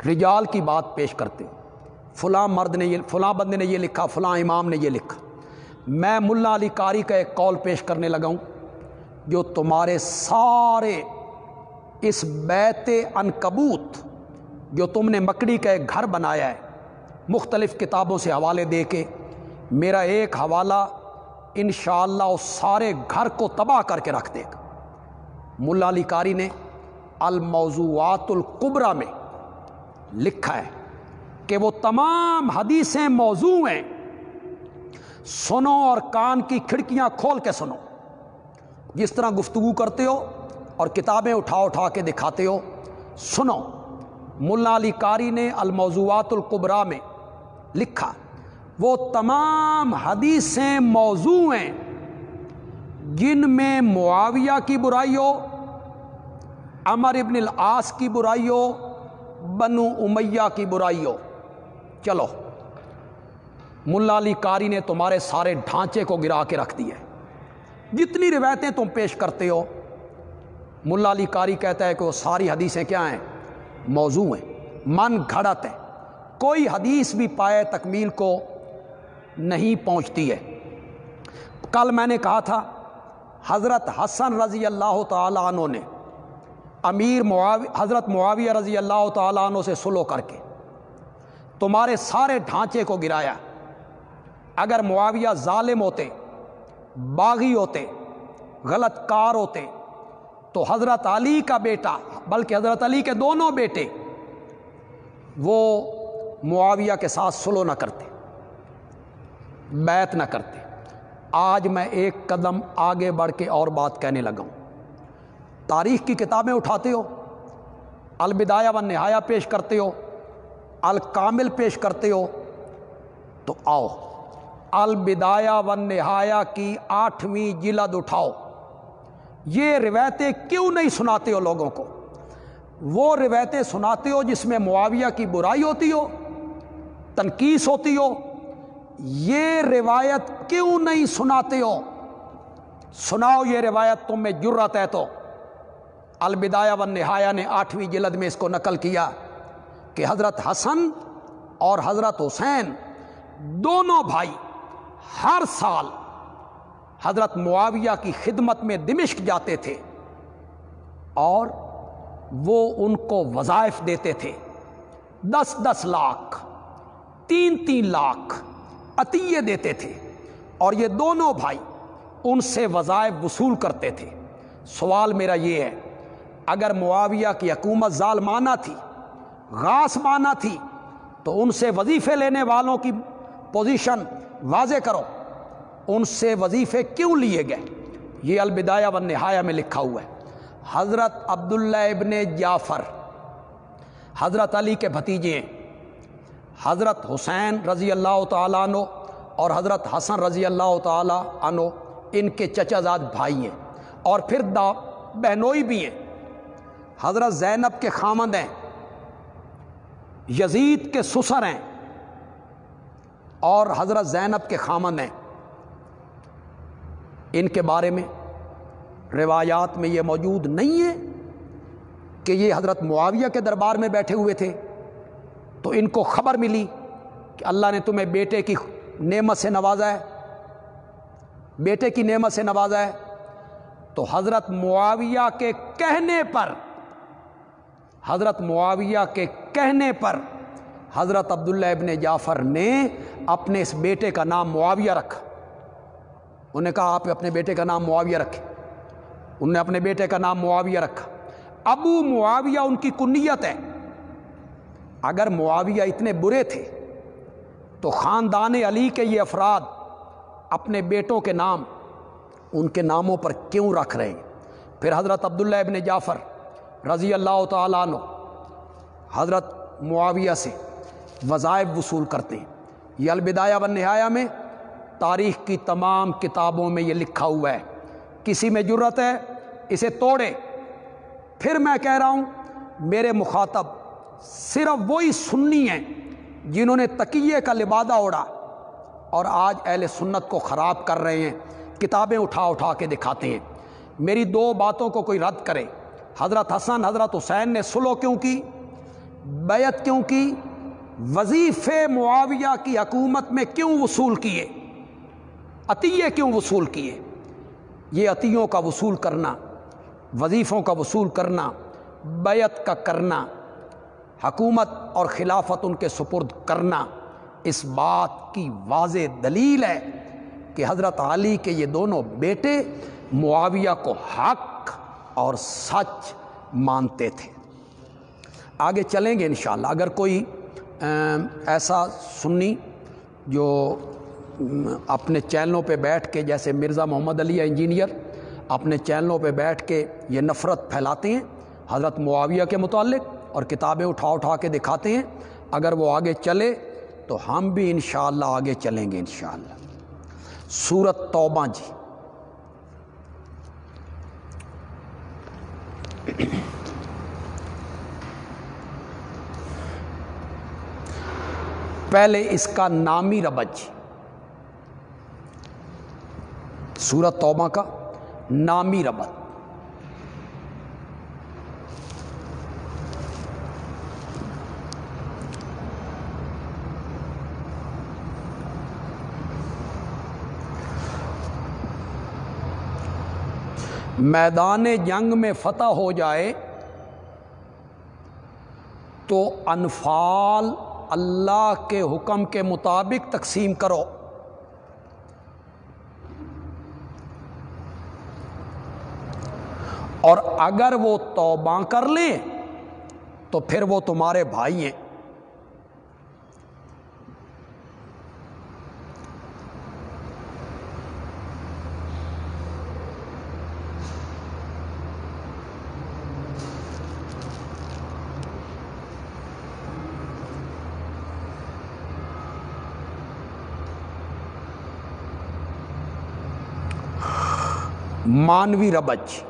رجال کی بات پیش کرتے ہو۔ فلاں مرد نے یہ، فلاں بندے نے یہ لکھا، فلاں امام نے یہ لکھا۔ میں ملا علی کاری کا ایک کال پیش کرنے لگا ہوں جو تمہارے سارے اس بیت انکبوت جو تم نے مکڑی کا ایک گھر بنایا ہے، مختلف کتابوں سے حوالے دے کے میرا ایک حوالہ انشاءاللہ اس سارے گھر کو تباہ کر کے رکھ دے گا۔ ملا علی کاری نے الموضوعات القبرہ میں لکھا ہے کہ وہ تمام حدیثیں موضوع ہیں۔ سنو اور کان کی کھڑکیاں کھول کے سنو۔ جس طرح گفتگو کرتے ہو اور کتابیں اٹھا اٹھا کے دکھاتے ہو، سنو۔ ملا علی کاری نے الموضوعات القبرا میں لکھا وہ تمام حدیثیں موضوع ہیں جن میں معاویہ کی برائی ہو امر ابن العاص کی برائی ہو، بنو امیہ کی برائی ہو۔ چلو، ملا علی کاری نے تمہارے سارے ڈھانچے کو گرا کے رکھ دیا جتنی روایتیں تم پیش کرتے ہو، ملا علی کاری کہتا ہے کہ وہ ساری حدیثیں کیا ہیں؟ موضوع ہیں، من گھڑت ہے۔ کوئی حدیث بھی پائے تکمیل کو نہیں پہنچتی ہے۔ کل میں نے کہا تھا، حضرت حسن رضی اللہ تعالیٰ عنہ نے امیر معاوی، حضرت معاویہ رضی اللہ تعالیٰ عنہ سے سلو کر کے تمہارے سارے ڈھانچے کو گرایا۔ اگر معاویہ ظالم ہوتے، باغی ہوتے، غلط کار ہوتے، تو حضرت علی کا بیٹا، بلکہ حضرت علی کے دونوں بیٹے وہ معاویہ کے ساتھ سلو نہ کرتے۔ بیت نہ کرتے۔ آج میں ایک قدم آگے بڑھ کے اور بات کہنے لگا ہوں۔ تاریخ کی کتابیں اٹھاتے ہو البدایہ و نہایا پیش کرتے ہو، الکامل پیش کرتے ہو، تو آؤ البدایہ و نہایا کی آٹھویں جلد اٹھاؤ۔ یہ روایتیں کیوں نہیں سناتے ہو لوگوں کو؟ وہ روایتیں سناتے ہو جس میں معاویہ کی برائی ہوتی ہو، تنقیس ہوتی ہو یہ روایت کیوں نہیں سناتے ہو؟ سناؤ یہ روایت تم میں جرت ہے تو۔ البدایہ و نہایا نے آٹھویں جلد میں اس کو نقل کیا کہ حضرت حسن اور حضرت حسین دونوں بھائی ہر سال حضرت معاویہ کی خدمت میں دمشق جاتے تھے اور وہ ان کو وظائف دیتے تھے۔ دس دس لاکھ، تین تین لاکھ عطیے دیتے تھے اور یہ دونوں بھائی ان سے وظائف وصول کرتے تھے۔ سوال میرا یہ ہے، اگر معاویہ کی حکومت ظالمانہ تھی غاس مانا تھی، تو ان سے وظیفے لینے والوں کی پوزیشن واضح کرو۔ ان سے وظیفے کیوں لیے گئے؟ یہ البدایہ و نہایا میں لکھا ہوا ہے۔ حضرت عبداللہ ابن جعفر، حضرت علی کے بھتیجے حضرت حسین رضی اللہ تعالیٰ عنہ اور حضرت حسن رضی اللہ تعالیٰ عنہ، ان کے چچا زاد بھائی ہیں اور پھر دا بہنوئی بھی ہیں۔ حضرت زینب کے خامند ہیں، یزید کے سسر ہیں اور حضرت زینب کے خامند ہیں۔ ان کے بارے میں روایات میں یہ موجود نہیں ہے کہ یہ حضرت معاویہ کے دربار میں بیٹھے ہوئے تھے۔ تو ان کو خبر ملی کہ اللہ نے تمہیں بیٹے کی نعمت سے نوازا ہے۔ بیٹے کی نعمت سے نوازا ہے۔ تو حضرت معاویہ کے کہنے پر، حضرت معاویہ کے کہنے پر حضرت عبداللہ ابن جعفر نے اپنے اس بیٹے کا نام معاویہ رکھا۔ انہوں نے کہا، آپ اپنے بیٹے کا نام معاویہ رکھے انہوں نے اپنے بیٹے کا نام معاویہ رکھا۔ ابو معاویہ ان کی کنیت ہے۔ اگر معاویہ اتنے برے تھے تو خاندان علی کے یہ افراد اپنے بیٹوں کے نام ان کے ناموں پر کیوں رکھ رہے ہیں؟ پھر حضرت عبداللہ ابن جعفر رضی اللہ تعالیٰ عنہ حضرت معاویہ سے وظائف وصول کرتے ہیں۔ یہ البدایہ و نہایا میں تاریخ کی تمام کتابوں میں یہ لکھا ہوا ہے۔ کسی میں جرت ہے، اسے توڑے پھر میں کہہ رہا ہوں، میرے مخاطب صرف وہی سننی ہیں جنہوں نے تقیے کا لبادہ اوڑا اور آج اہل سنت کو خراب کر رہے ہیں، کتابیں اٹھا اٹھا کے دکھاتے ہیں۔ میری دو باتوں کو کوئی رد کرے۔ حضرت حسن، حضرت حسین نے سلو کیوں کی؟ بیعت کیوں کی؟ وظیف معاویہ کی حکومت میں کیوں وصول کیے؟ عطیے کیوں وصول کیے؟ یہ عطیوں کا وصول کرنا، وظیفوں کا وصول کرنا، بیعت کا کرنا۔ حکومت اور خلافت ان کے سپرد کرنا اس بات کی واضح دلیل ہے کہ حضرت علی کے یہ دونوں بیٹے معاویہ کو حق اور سچ مانتے تھے۔ آگے چلیں گے انشاءاللہ۔ اگر کوئی ایسا سنی جو اپنے چینلوں پہ بیٹھ کے، جیسے مرزا محمد علی انجینئر، اپنے چینلوں پہ بیٹھ کے یہ نفرت پھیلاتے ہیں، حضرت معاویہ کے متعلق اور کتابیں اٹھا اٹھا کے دکھاتے ہیں۔ اگر وہ آگے چلے تو ہم بھی انشاءاللہ آگے چلیں گے انشاءاللہ۔ سورت توبہ جی۔ پہلے اس کا نامی ربج۔ سورت توبہ کا نامی ربط میدان جنگ میں فتح ہو جائے تو انفال اللہ کے حکم کے مطابق تقسیم کرو۔ اور اگر وہ توبہ کر لیں تو پھر وہ تمہارے بھائی ہیں۔ مانوی ربج۔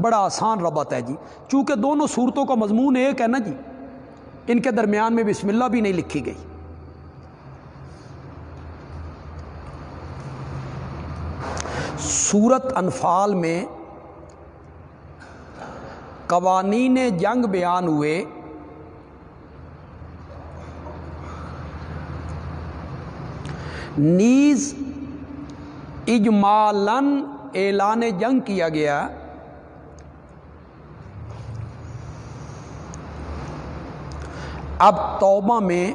بڑا آسان ربط ہے جی۔ چونکہ دونوں صورتوں کا مضمون ایک ہے نا جی۔ ان کے درمیان میں بسم اللہ بھی نہیں لکھی گئی۔ سورت انفال میں قوانین جنگ بیان ہوئے۔ نیز اجمالن اعلان جنگ کیا گیا۔ اب توبہ میں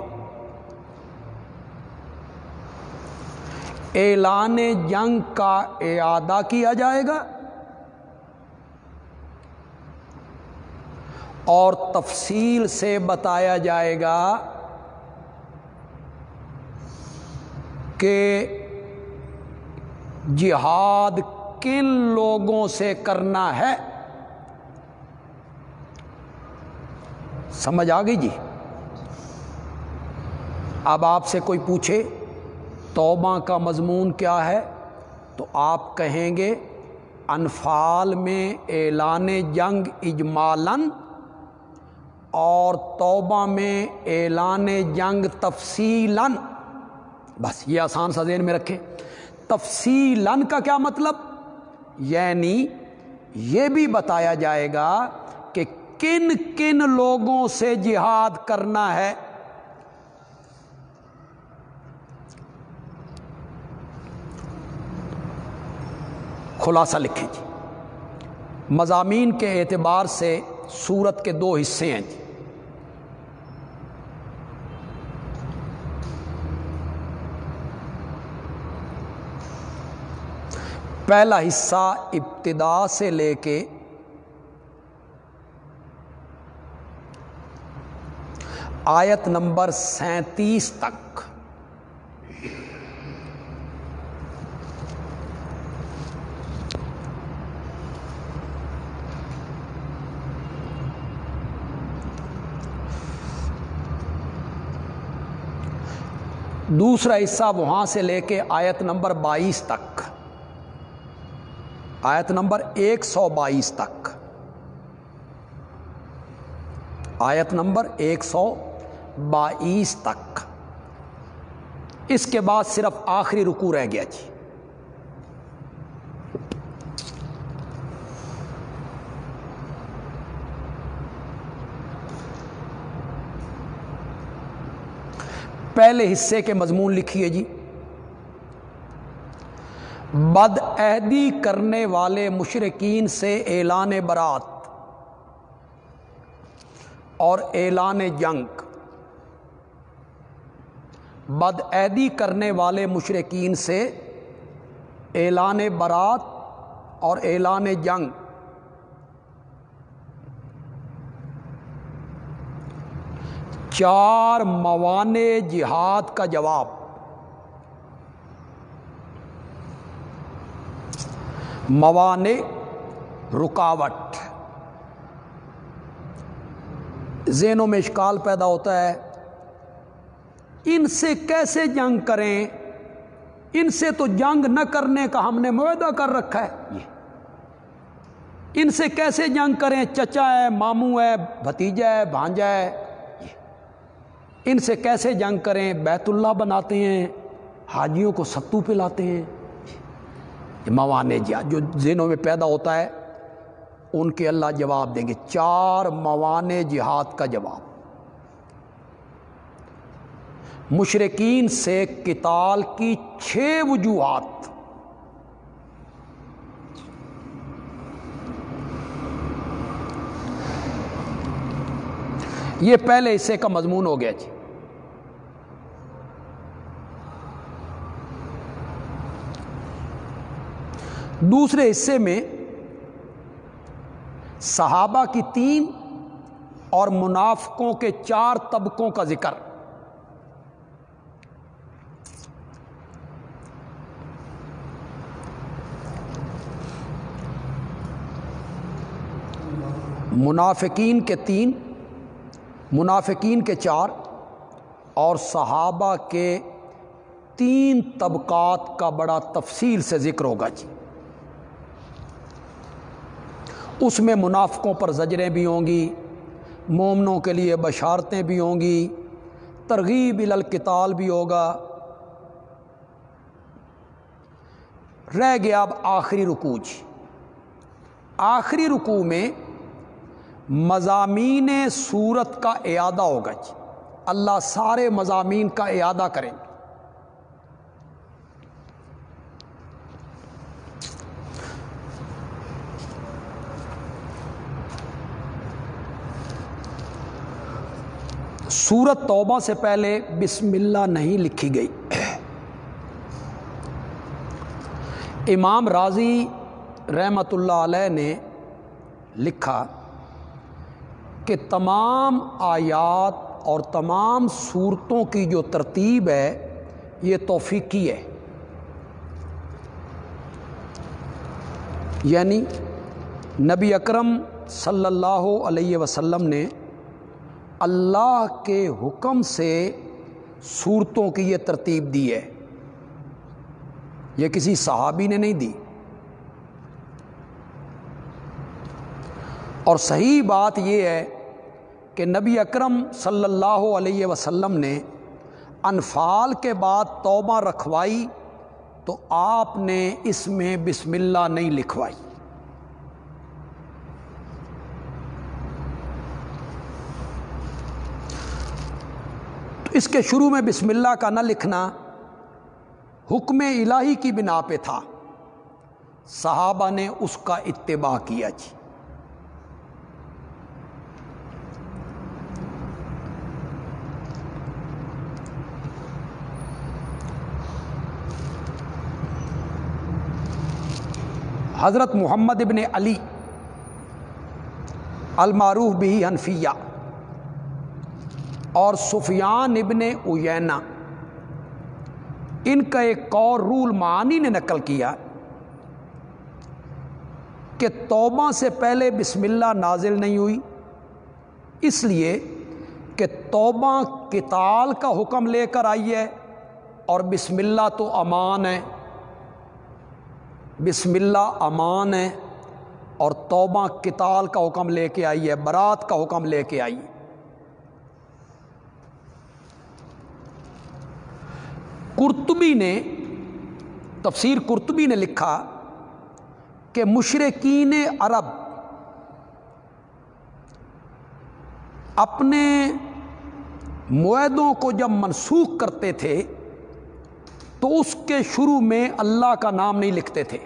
اعلان جنگ کا اعادہ کیا جائے گا اور تفصیل سے بتایا جائے گا کہ جہاد کن لوگوں سے کرنا ہے؟ سمجھ آ گئی جی؟ اب آپ سے کوئی پوچھے، توبہ کا مضمون کیا ہے؟ تو آپ کہیں گے، انفال میں اعلان جنگ اجمالن اور توبہ میں اعلان جنگ تفصیلاً۔ بس یہ آسان سا ذہن میں رکھیں۔ تفصیلاً کا کیا مطلب؟ یعنی یہ بھی بتایا جائے گا کہ کن کن لوگوں سے جہاد کرنا ہے۔ خلاصہ لکھیں جی۔ مضامین کے اعتبار سے سورت کے دو حصے ہیں جی۔ پہلا حصہ ابتدا سے لے کے آیت نمبر سینتیس تک۔ دوسرا حصہ وہاں سے لے کے آیت نمبر بائیس تک۔ آیت نمبر ایک سو بائیس تک۔ آیت نمبر ایک سو بائیس تک۔ اس کے بعد صرف آخری رکو رہ گیا جی۔ پہلے حصے کے مضمون لکھیے جی۔ بد عہدی کرنے والے مشرقین سے اعلان برات اور اعلان جنگ۔ بد عہدی کرنے والے مشرقین سے اعلان برات اور اعلان جنگ۔ چار موانے جہاد کا جواب۔ موانے رکاوٹ۔ ذہنوں میں اشکال پیدا ہوتا ہے۔ ان سے کیسے جنگ کریں؟ ان سے تو جنگ نہ کرنے کا ہم نے معاہدہ کر رکھا ہے۔ ان سے کیسے جنگ کریں؟ چچا ہے، ماموں ہے، بھتیجا ہے، بھانجا ہے۔ ان سے کیسے جنگ کریں؟ بیت اللہ بناتے ہیں، حاجیوں کو ستو پلاتے ہیں۔ موانے جو ذہنوں میں پیدا ہوتا ہے، ان کے اللہ جواب دیں گے۔ چار موانے جہاد کا جواب۔ مشرقین سے کتال کی چھ وجوہات۔ یہ پہلے حصے کا مضمون ہو گیا جی۔ دوسرے حصے میں صحابہ کی تین اور منافقوں کے چار طبقوں کا ذکر۔ منافقین کے تین، منافقین کے چار اور صحابہ کے تین طبقات کا بڑا تفصیل سے ذکر ہوگا جی۔ اس میں منافقوں پر زجریں بھی ہوں گی، مومنوں کے لیے بشارتیں بھی ہوں گی، ترغیب القتال بھی ہوگا۔ رہ گیا اب آخری رکوع جی۔ آخری رکوع میں مضامین صورت کا اعادہ ہوگا جی۔ اللہ سارے مضامین کا اعادہ کریں گے۔ سورت توبہ سے پہلے بسم اللہ نہیں لکھی گئی۔ امام راضی رحمت اللہ علیہ نے لکھا کہ تمام آیات اور تمام صورتوں کی جو ترتیب ہے، یہ توفیقی ہے۔ یعنی نبی اکرم صلی اللہ علیہ وسلم نے اللہ کے حکم سے صورتوں کی یہ ترتیب دی ہے۔ یہ کسی صحابی نے نہیں دی۔ اور صحیح بات یہ ہے کہ نبی اکرم صلی اللہ علیہ وسلم نے انفال کے بعد توبہ رکھوائی تو آپ نے اس میں بسم اللہ نہیں لکھوائی۔ تو اس کے شروع میں بسم اللہ کا نہ لکھنا حکم الہی کی بنا پہ تھا۔ صحابہ نے اس کا اتباع کیا جی۔ حضرت محمد ابن علی المعروف بھی حنفیہ۔ اور سفیان ابن اوینا ان کا ایک اور رول معانی نے نقل کیا کہ توبہ سے پہلے بسم اللہ نازل نہیں ہوئی، اس لیے کہ توبہ کتال کا حکم لے کر آئی ہے اور بسم اللہ تو امان ہے۔ بسم اللہ امان ہے اور توبہ کتال کا حکم لے کے آئی ہے، برات کا حکم لے کے آئی کرتبی نے تفسیر کرتبی نے لکھا کہ مشرقین عرب اپنے معدوں کو جب منسوخ کرتے تھے تو اس کے شروع میں اللہ کا نام نہیں لکھتے تھے۔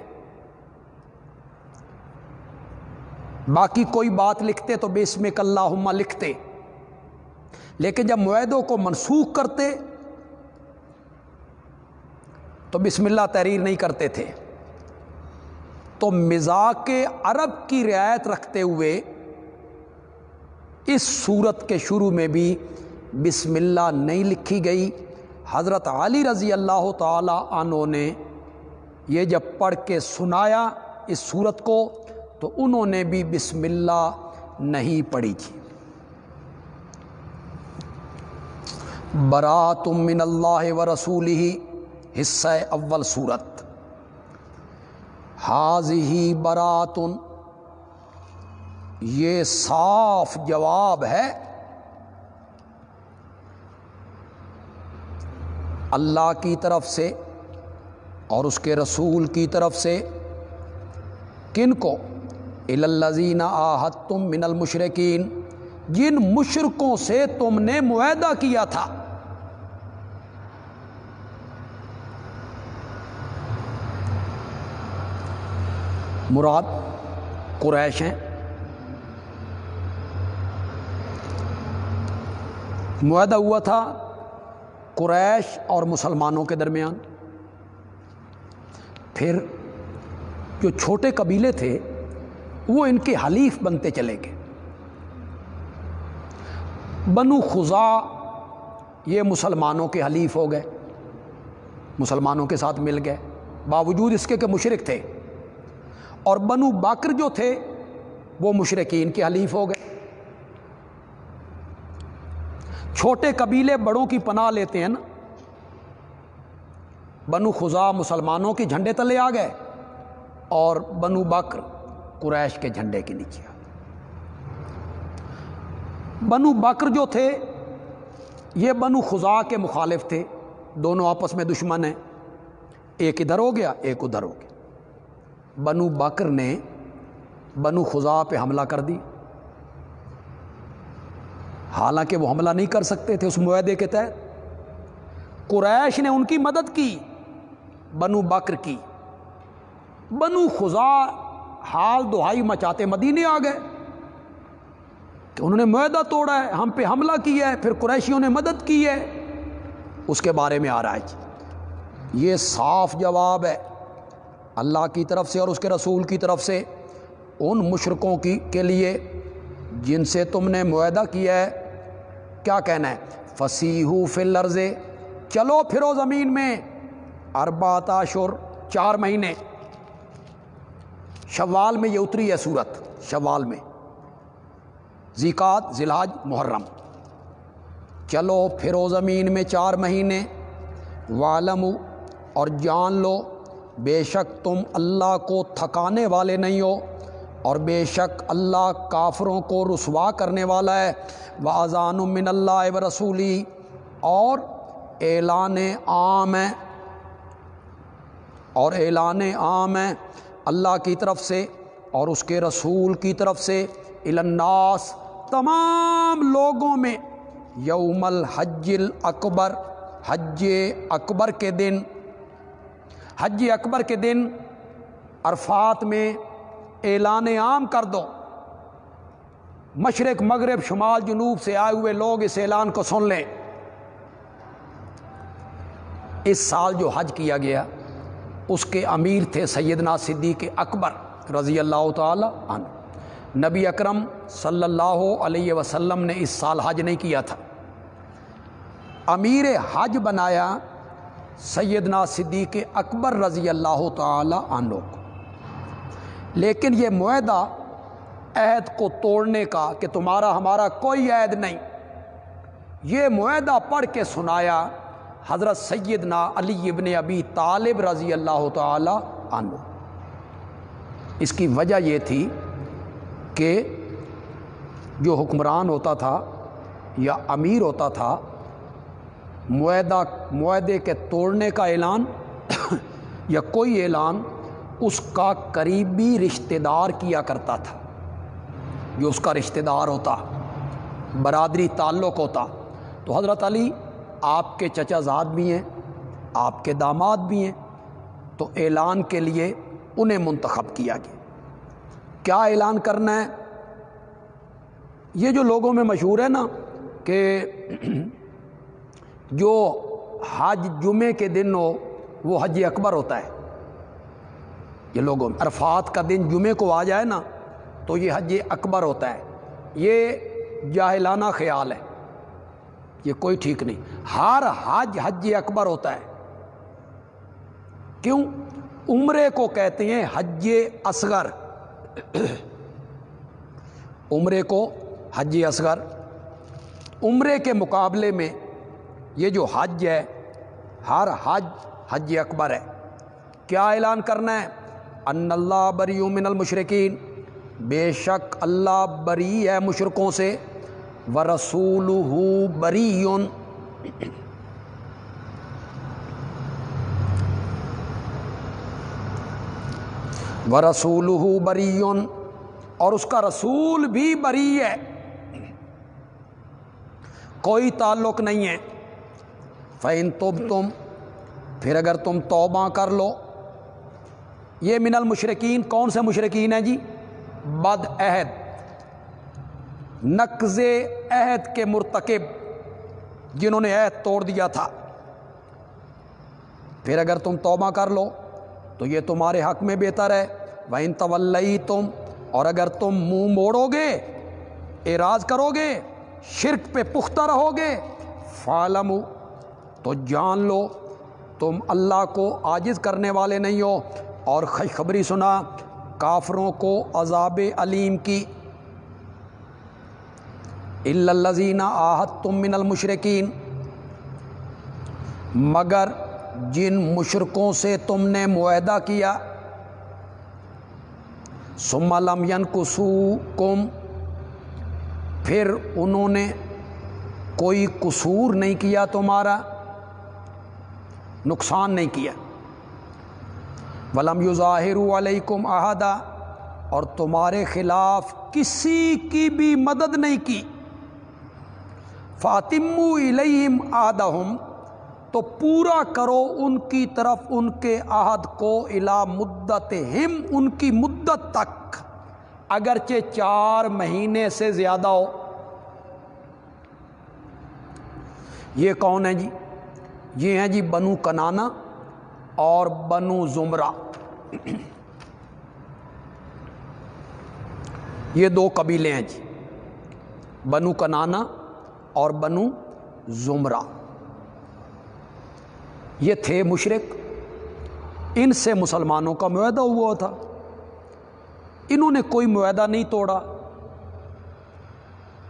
باقی کوئی بات لکھتے تو بیس میں اللہ لکھتے۔ لیکن جب معدوں کو منسوخ کرتے تو بسم اللہ تحریر نہیں کرتے تھے۔ تو مزاق عرب کی رعایت رکھتے ہوئے اس صورت کے شروع میں بھی بسم اللہ نہیں لکھی گئی۔ حضرت علی رضی اللہ تعالی عنہ نے یہ جب پڑھ کے سنایا اس صورت کو، تو انہوں نے بھی بسم اللہ نہیں پڑھی تھی۔ برات من اللہ و رسول ہی حصہ اول صورت۔ حاض ہی براتن، یہ صاف جواب ہے۔ اللہ کی طرف سے اور اس کے رسول کی طرف سے کن کو؟ الزین آحت تم من المشرقین جن مشرقوں سے تم نے معاہدہ کیا تھا۔ مراد قریش ہیں۔ معاہدہ ہوا تھا قریش اور مسلمانوں کے درمیان۔ پھر جو چھوٹے قبیلے تھے، وہ ان کے حلیف بنتے چلے گئے۔ بنو خزا یہ مسلمانوں کے حلیف ہو گئے، مسلمانوں کے ساتھ مل گئے۔ باوجود اس کے کہ مشرق تھے۔ اور بنو باکر جو تھے، وہ مشرقین کے حلیف ہو گئے۔ چھوٹے قبیلے بڑوں کی پناہ لیتے ہیں نا۔ بنو خزا مسلمانوں کے جھنڈے تلے آ گئے اور بنو بکر قریش کے جھنڈے کے نیچے آ بنو بکر جو تھے، یہ بنو خزا کے مخالف تھے۔ دونوں آپس میں دشمن ہیں۔ ایک ادھر ہو گیا، ایک ادھر ہو گیا۔ بنو بکر نے بنو خزا پہ حملہ کر دی۔ حالانکہ وہ حملہ نہیں کر سکتے تھے اس معاہدے کے تحت۔ قریش نے ان کی مدد کی، بنو بکر کی۔ بنو خزا حال دہائی مچاتے مدینے آ گئے۔ کہ انہوں نے معاہدہ توڑا ہے، ہم پہ حملہ کیا ہے، پھر قریشیوں نے مدد کی ہے۔ اس کے بارے میں آ رہا ہے جی یہ صاف جواب ہے۔ اللہ کی طرف سے اور اس کے رسول کی طرف سے ان مشرقوں کی کے لیے جن سے تم نے معاہدہ کیا ہے، کیا کہنا ہے؟ فصیح فل عرضے چلو پھرو زمین میں اربا تاشر چار مہینے۔ شوال میں یہ اتری ہے صورت، شوال میں۔ زیکات ذلاج محرم۔ چلو پھرو زمین میں چار مہینے۔ والم اور جان لو بے شک تم اللہ کو تھکانے والے نہیں ہو اور بے شک اللہ کافروں کو رسوا کرنے والا ہے۔ وہ اذان من اللہ و رسولی اور اعلان عام ہے۔ اور اعلان عام ہے اللہ کی طرف سے اور اس کے رسول کی طرف سے۔ الناس تمام لوگوں میں یوم الحج الاکبر، حج اکبر کے دن۔ حج اکبر کے دن عرفات میں اعلان عام کر دو۔ مشرق، مغرب، شمال، جنوب سے آئے ہوئے لوگ اس اعلان کو سن لیں۔ اس سال جو حج کیا گیا، اس کے امیر تھے سیدنا صدیق اکبر رضی اللہ تعالی عنہ۔ نبی اکرم صلی اللہ علیہ وسلم نے اس سال حج نہیں کیا تھا۔ امیر حج بنایا سیدنا صدیق اکبر رضی اللہ تعالی عنہ کو۔ لیکن یہ معاہدہ عہد کو توڑنے کا کہ تمہارا ہمارا کوئی عہد نہیں۔ یہ معاہدہ پڑھ کے سنایا حضرت سیدنا علی ابن ابی طالب رضی اللہ تعالی عنہ۔ اس کی وجہ یہ تھی کہ جو حکمران ہوتا تھا یا امیر ہوتا تھا معاہدہ، معاہدے کے توڑنے کا اعلان یا کوئی اعلان اس کا قریبی رشتہ دار کیا کرتا تھا، جو اس کا رشتہ دار ہوتا، برادری تعلق ہوتا۔ تو حضرت علی آپ کے چچا زاد بھی ہیں، آپ کے داماد بھی ہیں، تو اعلان کے لیے انہیں منتخب کیا گیا۔ کیا اعلان کرنا ہے؟ یہ جو لوگوں میں مشہور ہے نا کہ جو حج جمعے کے دن ہو، وہ حج اکبر ہوتا ہے۔ یہ لوگوں میں عرفات کا دن جمعے کو آ جائے نا، تو یہ حج اکبر ہوتا ہے۔ یہ جاہلانہ خیال ہے۔ یہ کوئی ٹھیک نہیں۔ ہر حج حج اکبر ہوتا ہے۔ کیوں؟ عمرے کو کہتے ہیں حج اصغر۔ عمرے کو حج اصغر۔ عمرے کے مقابلے میں یہ جو حج ہے، ہر حج حج اکبر ہے۔ کیا اعلان کرنا ہے؟ ان اللہ بری من المشرقین بے شک اللہ بری ہے مشرقوں سے۔ و رسول بری و رسول بری اور اس کا رسول بھی بری ہے۔ کوئی تعلق نہیں ہے۔ فین تب تم پھر اگر تم توبہ کر لو۔ یہ من المشرقین کون سے مشرقین ہیں جی؟ بد عہد۔ نقض عہد کے مرتکب جنہوں نے عہد توڑ دیا تھا۔ پھر اگر تم توبہ کر لو، تو یہ تمہارے حق میں بہتر ہے۔ وہ ان طلئی تم اور اگر تم منہ موڑو گے، اعراض کرو گے، شرک پہ پختہ رہو گے فالم تو جان لو، تم اللہ کو عاجز کرنے والے نہیں ہو۔ اور خوشخبری سنا، کافروں کو عذاب علیم کی۔ الزینہ آحت تم من المشرقین مگر جن مشرقوں سے تم نے معاہدہ کیا۔ سملم ین کسو کم پھر انہوں نے کوئی قصور نہیں کیا تمہارا۔ نقصان نہیں کیا۔ ولم یو ظاہر علیکم احدہ اور تمہارے خلاف کسی کی بھی مدد نہیں کی۔ فاطم علیہم آدہم تو پورا کرو ان کی طرف ان کے عہد کو الا مدت ہم ان کی مدت تک۔ اگرچہ چار مہینے سے زیادہ ہو۔ یہ کون ہے جی؟ یہ ہیں جی بنو کنانا اور بنو زمرہ۔ یہ دو قبیلے ہیں جی۔ بنو کنانا اور بنو زمرہ۔ یہ تھے مشرق۔ ان سے مسلمانوں کا معاہدہ ہوا تھا۔ انہوں نے کوئی معاہدہ نہیں توڑا۔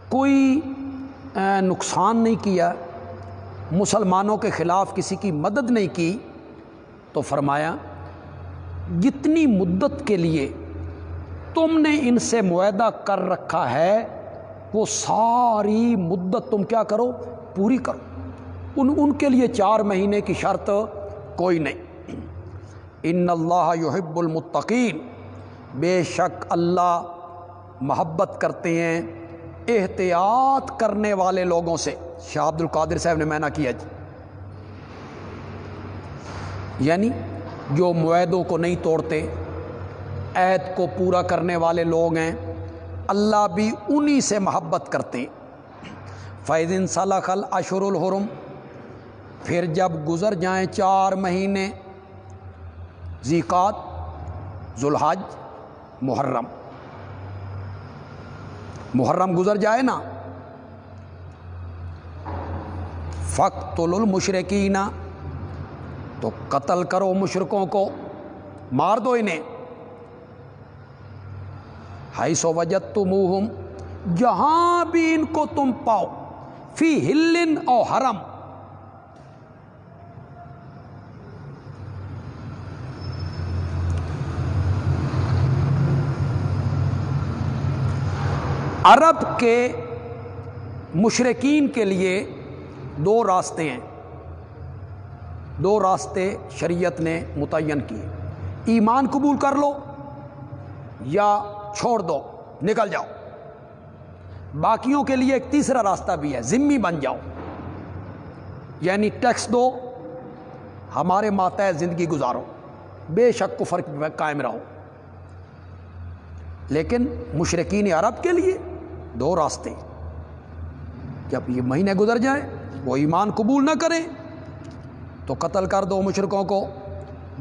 کوئی نقصان نہیں کیا۔ مسلمانوں کے خلاف کسی کی مدد نہیں کی تو فرمایا، جتنی مدت کے لیے تم نے ان سے معاہدہ کر رکھا ہے، وہ ساری مدت تم کیا کرو؟ پوری کرو۔ ان ان کے لیے چار مہینے کی شرط کوئی نہیں۔ ان اللہ یحب المتقین۔ بے شک اللہ محبت کرتے ہیں۔ احتیاط کرنے والے لوگوں سے۔ شاہ عبد القادر صاحب نے مینا کیا جی۔ یعنی جو معاہدوں کو نہیں توڑتے عید کو پورا کرنے والے لوگ ہیں، اللہ بھی انہی سے محبت کرتے فیض صلاح خل اشر الحرم، پھر جب گزر جائیں چار مہینے زیقات ذوالحج، محرم۔ محرم گزر جائے نا۔ فخت المشرقین تو قتل کرو مشرقوں کو۔ مار دو انہیں۔ ہائی سو وجت تو جہاں بھی ان کو تم پاؤ، فی ہلن او حرم۔ عرب کے مشرقین کے لیے دو راستے ہیں۔ دو راستے شریعت نے متعین کیے۔ ایمان قبول کر لو یا چھوڑ دو، نکل جاؤ۔ باقیوں کے لیے ایک تیسرا راستہ بھی ہے ذمی بن جاؤ۔ یعنی ٹیکس دو، ہمارے ماتحت زندگی گزارو۔ بے شک کو فرق قائم رہو۔ لیکن مشرقین عرب کے لیے دو راستے جب یہ مہینے گزر جائیں، وہ ایمان قبول نہ کریں، تو قتل کر دو مشرقوں کو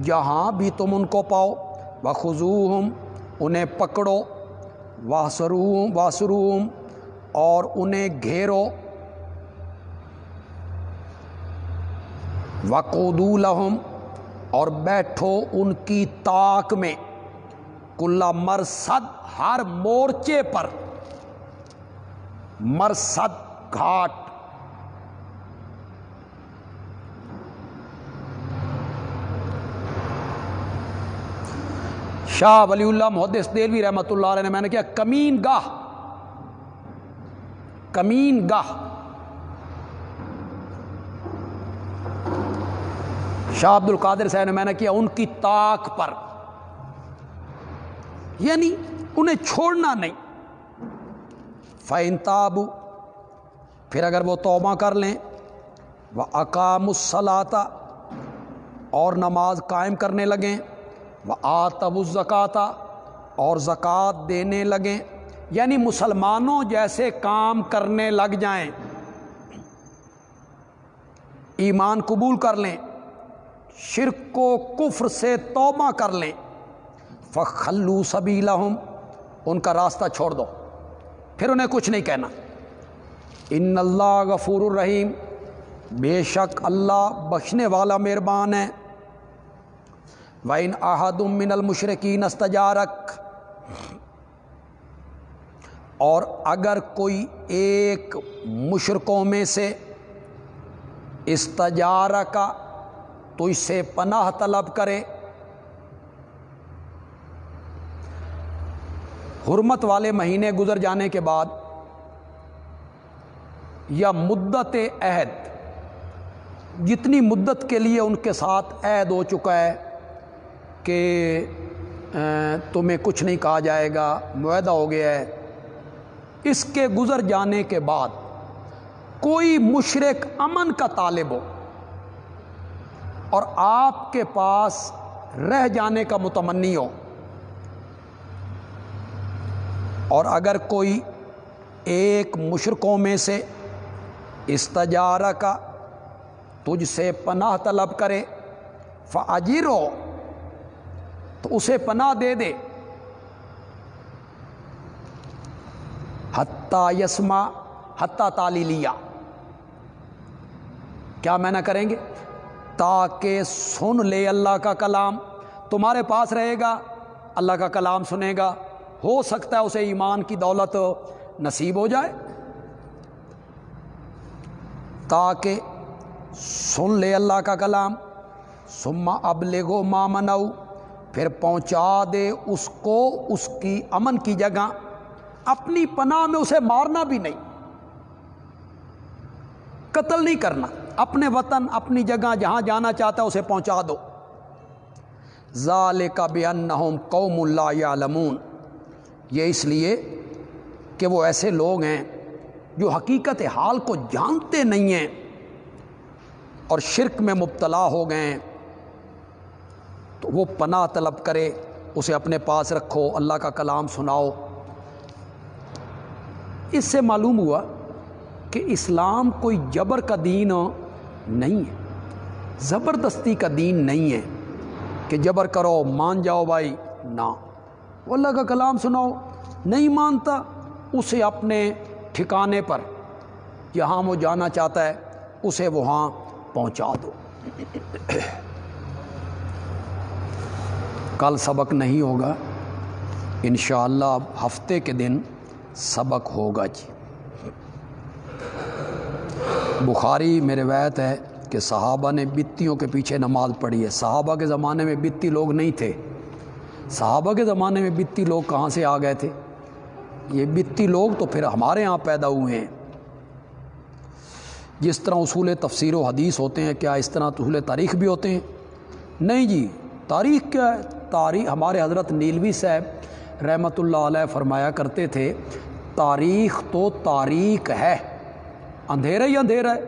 جہاں بھی تم ان کو پاؤ بخوم انہیں پکڑو واسروم واسروم اور انہیں گھیرو، وقودو لہم، اور بیٹھو ان کی طاق میں کلا مرسد ہر مورچے پر۔ مرسد گھاٹ۔ شاہ ولی اللہ محدث دلوی رحمۃ اللہ علیہ نے میں نے کیا کمین گاہ۔ کمین گاہ۔ شاہ عبد القادر صاحب نے میں نے کیا ان کی طاق پر۔ یعنی انہیں چھوڑنا نہیں۔ فینتاب پھر اگر وہ توبہ کر لیں وہ اقام الصلاطہ اور نماز قائم کرنے لگیں وہ آتب الزکاتہ اور زکوٰۃ دینے لگیں یعنی مسلمانوں جیسے کام کرنے لگ جائیں، ایمان قبول کر لیں، شرک و کفر سے توبہ کر لیں فخلو سبھی ان کا راستہ چھوڑ دو۔ پھر انہیں کچھ نہیں کہنا۔ ان اللہ غفور الرحیم، بے شک اللہ بخشنے والا مہربان ہے۔ وَإِنْ أَحَدٌ مِّنَ الْمُشْرِكِينَ اسْتَجَارَكَ۔ اور اگر کوئی ایک مشرقوں میں سے استجارہ کا تو اس سے پناہ طلب کرے۔ حرمت والے مہینے گزر جانے کے بعد یا مدت عہد، جتنی مدت کے لیے ان کے ساتھ عہد ہو چکا ہے کہ تمہیں کچھ نہیں کہا جائے گا، معاہدہ ہو گیا ہے۔ اس کے گزر جانے کے بعد کوئی مشرق امن کا طالب ہو اور آپ کے پاس رہ جانے کا متمنی ہو۔ اور اگر کوئی ایک مشرقوں میں سے استجارہ کا تجھ سے پناہ طلب کرے فاجر ہو تو اسے پناہ دے دے۔ حتیٰ یسما حتیٰ تالی لیا کیا میں نہ کریں گے؟ تاکہ سن لے اللہ کا کلام۔ تمہارے پاس رہے گا، اللہ کا کلام سنے گا۔ ہو سکتا ہے اسے ایمان کی دولت نصیب ہو جائے تاکہ سن لے اللہ کا کلام سما اب لے گو مامنو پھر پہنچا دے اس کو اس کی امن کی جگہ۔ اپنی پناہ میں اسے مارنا بھی نہیں۔ قتل نہیں کرنا۔ اپنے وطن، اپنی جگہ جہاں جانا چاہتا ہے اسے پہنچا دو۔ ظال کا بے قوم اللہ علمون یہ اس لیے کہ وہ ایسے لوگ ہیں جو حقیقت حال کو جانتے نہیں ہیں اور شرک میں مبتلا ہو گئے ہیں۔ تو وہ پناہ طلب کرے، اسے اپنے پاس رکھو، اللہ کا کلام سناؤ۔ اس سے معلوم ہوا کہ اسلام کوئی جبر کا دین نہیں ہے، زبردستی کا دین نہیں ہے کہ جبر کرو، مان جاؤ بھائی، نہ۔ وہ اللہ کا کلام سناؤ، نہیں مانتا، اسے اپنے ٹھکانے پر جہاں وہ جانا چاہتا ہے، اسے وہاں پہنچا دو۔ کل سبق نہیں ہوگا، انشاءاللہ اب ہفتے کے دن سبق ہوگا جی۔ بخاری میں روایت ہے کہ صحابہ نے بتیوں کے پیچھے نماز پڑھی ہے۔ صحابہ کے زمانے میں بتی لوگ نہیں تھے۔ صحابہ کے زمانے میں بتی لوگ کہاں سے آ گئے تھے؟ یہ بتی لوگ تو پھر ہمارے یہاں پیدا ہوئے ہیں۔ جس طرح اصول تفسیر و حدیث ہوتے ہیں، کیا اس طرح اصول تاریخ بھی ہوتے ہیں؟ نہیں جی تاریخ کیا ہے؟ تاریخ، ہمارے حضرت نیلوی صاحب رحمۃ اللہ علیہ فرمایا کرتے تھے، تاریخ تو تاریخ ہے۔ اندھیرا ہی اندھیرا ہے۔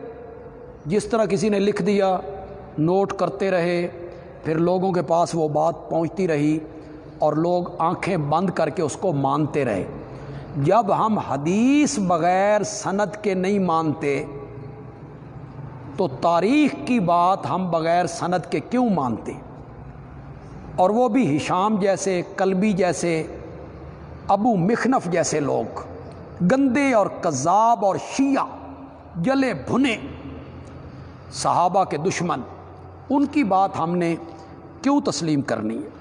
جس طرح کسی نے لکھ دیا، نوٹ کرتے رہے، پھر لوگوں کے پاس وہ بات پہنچتی رہی۔ اور لوگ آنکھیں بند کر کے اس کو مانتے رہے۔ جب ہم حدیث بغیر صنعت کے نہیں مانتے، تو تاریخ کی بات ہم بغیر صنعت کے کیوں مانتے؟ اور وہ بھی ہشام جیسے، کلبی جیسے، ابو مخنف جیسے لوگ۔ گندے اور کذاب اور شیعہ، جلے بھنے۔ صحابہ کے دشمن، ان کی بات ہم نے کیوں تسلیم کرنی ہے؟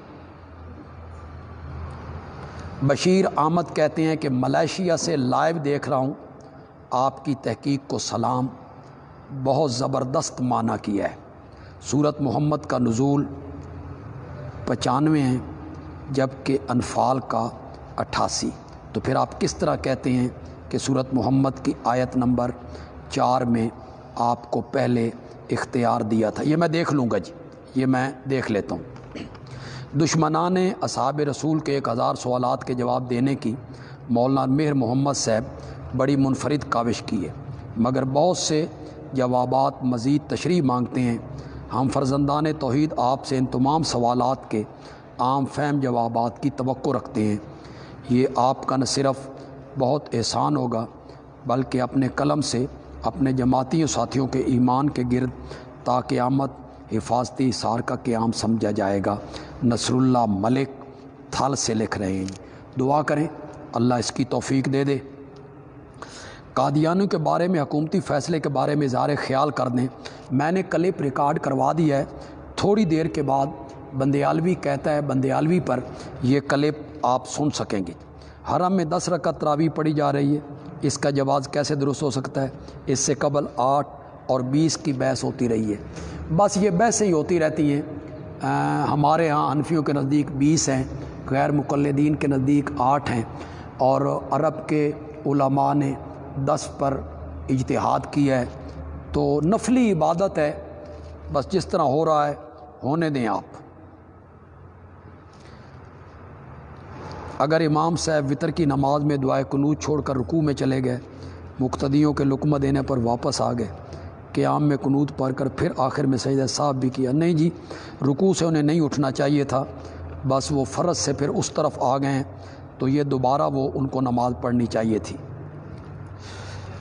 بشیر احمد کہتے ہیں کہ ملیشیا سے لائیو دیکھ رہا ہوں، آپ کی تحقیق کو سلام، بہت زبردست معنی کیا ہے۔ صورت محمد کا نزول پچانوے ہیں جبکہ انفال کا اٹھاسی۔ تو پھر آپ کس طرح کہتے ہیں کہ صورت محمد کی آیت نمبر چار میں آپ کو پہلے اختیار دیا تھا؟ یہ میں دیکھ لوں گا جی یہ میں دیکھ لیتا ہوں۔ دشمنان اصحاب رسول کے ایک ہزار سوالات کے جواب دینے کی مولانا مہر محمد صاحب بڑی منفرد کاوش کی ہے۔ مگر بہت سے جوابات مزید تشریح مانگتے ہیں۔ ہم فرزندان توحید آپ سے ان تمام سوالات کے عام فہم جوابات کی توقع رکھتے ہیں۔ یہ آپ کا نہ صرف بہت احسان ہوگا، بلکہ اپنے قلم سے اپنے جماعتی و ساتھیوں کے ایمان کے گرد تاکہ آمد حفاظتی سار کا قیام سمجھا جائے گا۔ نصر اللہ ملک تھل سے لکھ رہے ہیں۔ دعا کریں، اللہ اس کی توفیق دے دے۔ قادیانوں کے بارے میں، حکومتی فیصلے کے بارے میں اظہار خیال کر دیں۔ میں نے کلپ ریکارڈ کروا دیا ہے۔ تھوڑی دیر کے بعد بندیالوی کہتا ہے، بندیالوی پر یہ کلپ آپ سن سکیں گے۔ حرم میں دس رکعت تراوی پڑھی جا رہی ہے۔ اس کا جواز کیسے درست ہو سکتا ہے؟ اس سے قبل آٹھ اور بیس کی بحث ہوتی رہی ہے۔ بس یہ بحثیں ہی ہوتی رہتی ہیں۔ ہمارے ہاں انفیوں کے نزدیک بیس ہیں، غیر مقلدین کے نزدیک آٹھ ہیں۔ اور عرب کے علماء نے دس پر اجتہاد کیا ہے۔ تو نفلی عبادت ہے۔ بس جس طرح ہو رہا ہے، ہونے دیں آپ۔ اگر امام صاحب وطر کی نماز میں دعائے قنوط چھوڑ کر رکوع میں چلے گئے، مقتدیوں کے لقمہ دینے پر واپس آ گئے۔ قیام میں قنوط پڑھ کر پھر آخر میں سجدہ صاحب بھی کیا۔ نہیں جی رکوع سے انہیں نہیں اٹھنا چاہیے تھا، بس وہ فرض سے پھر اس طرف آ گئے۔ تو یہ دوبارہ وہ ان کو نماز پڑھنی چاہیے تھی۔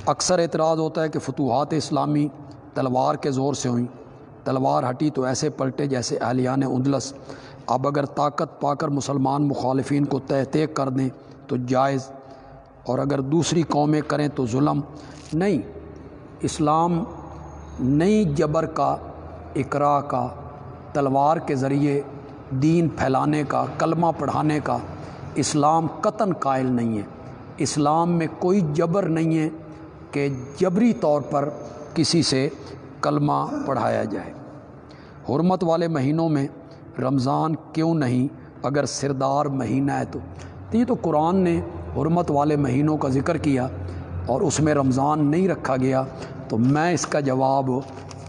اکثر اعتراض ہوتا ہے کہ فتوحات اسلامی تلوار کے زور سے ہوئیں۔ تلوار ہٹی تو ایسے پلٹے جیسے اہلیان اندلس۔ اب اگر طاقت پا کر مسلمان مخالفین کو تحتیق کر دیں تو جائز۔ اور اگر دوسری قومیں کریں تو ظلم۔ نہیں، اسلام نئی جبر کا، اقرا کا، تلوار کے ذریعے دین پھیلانے کا، کلمہ پڑھانے کا اسلام قطن قائل نہیں ہے۔ اسلام میں کوئی جبر نہیں ہے کہ جبری طور پر کسی سے کلمہ پڑھایا جائے۔ حرمت والے مہینوں میں رمضان کیوں نہیں؟ اگر سردار مہینہ ہے تو۔ یہ تو قرآن نے حرمت والے مہینوں کا ذکر کیا اور اس میں رمضان نہیں رکھا گیا۔ تو میں اس کا جواب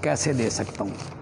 کیسے دے سکتا ہوں؟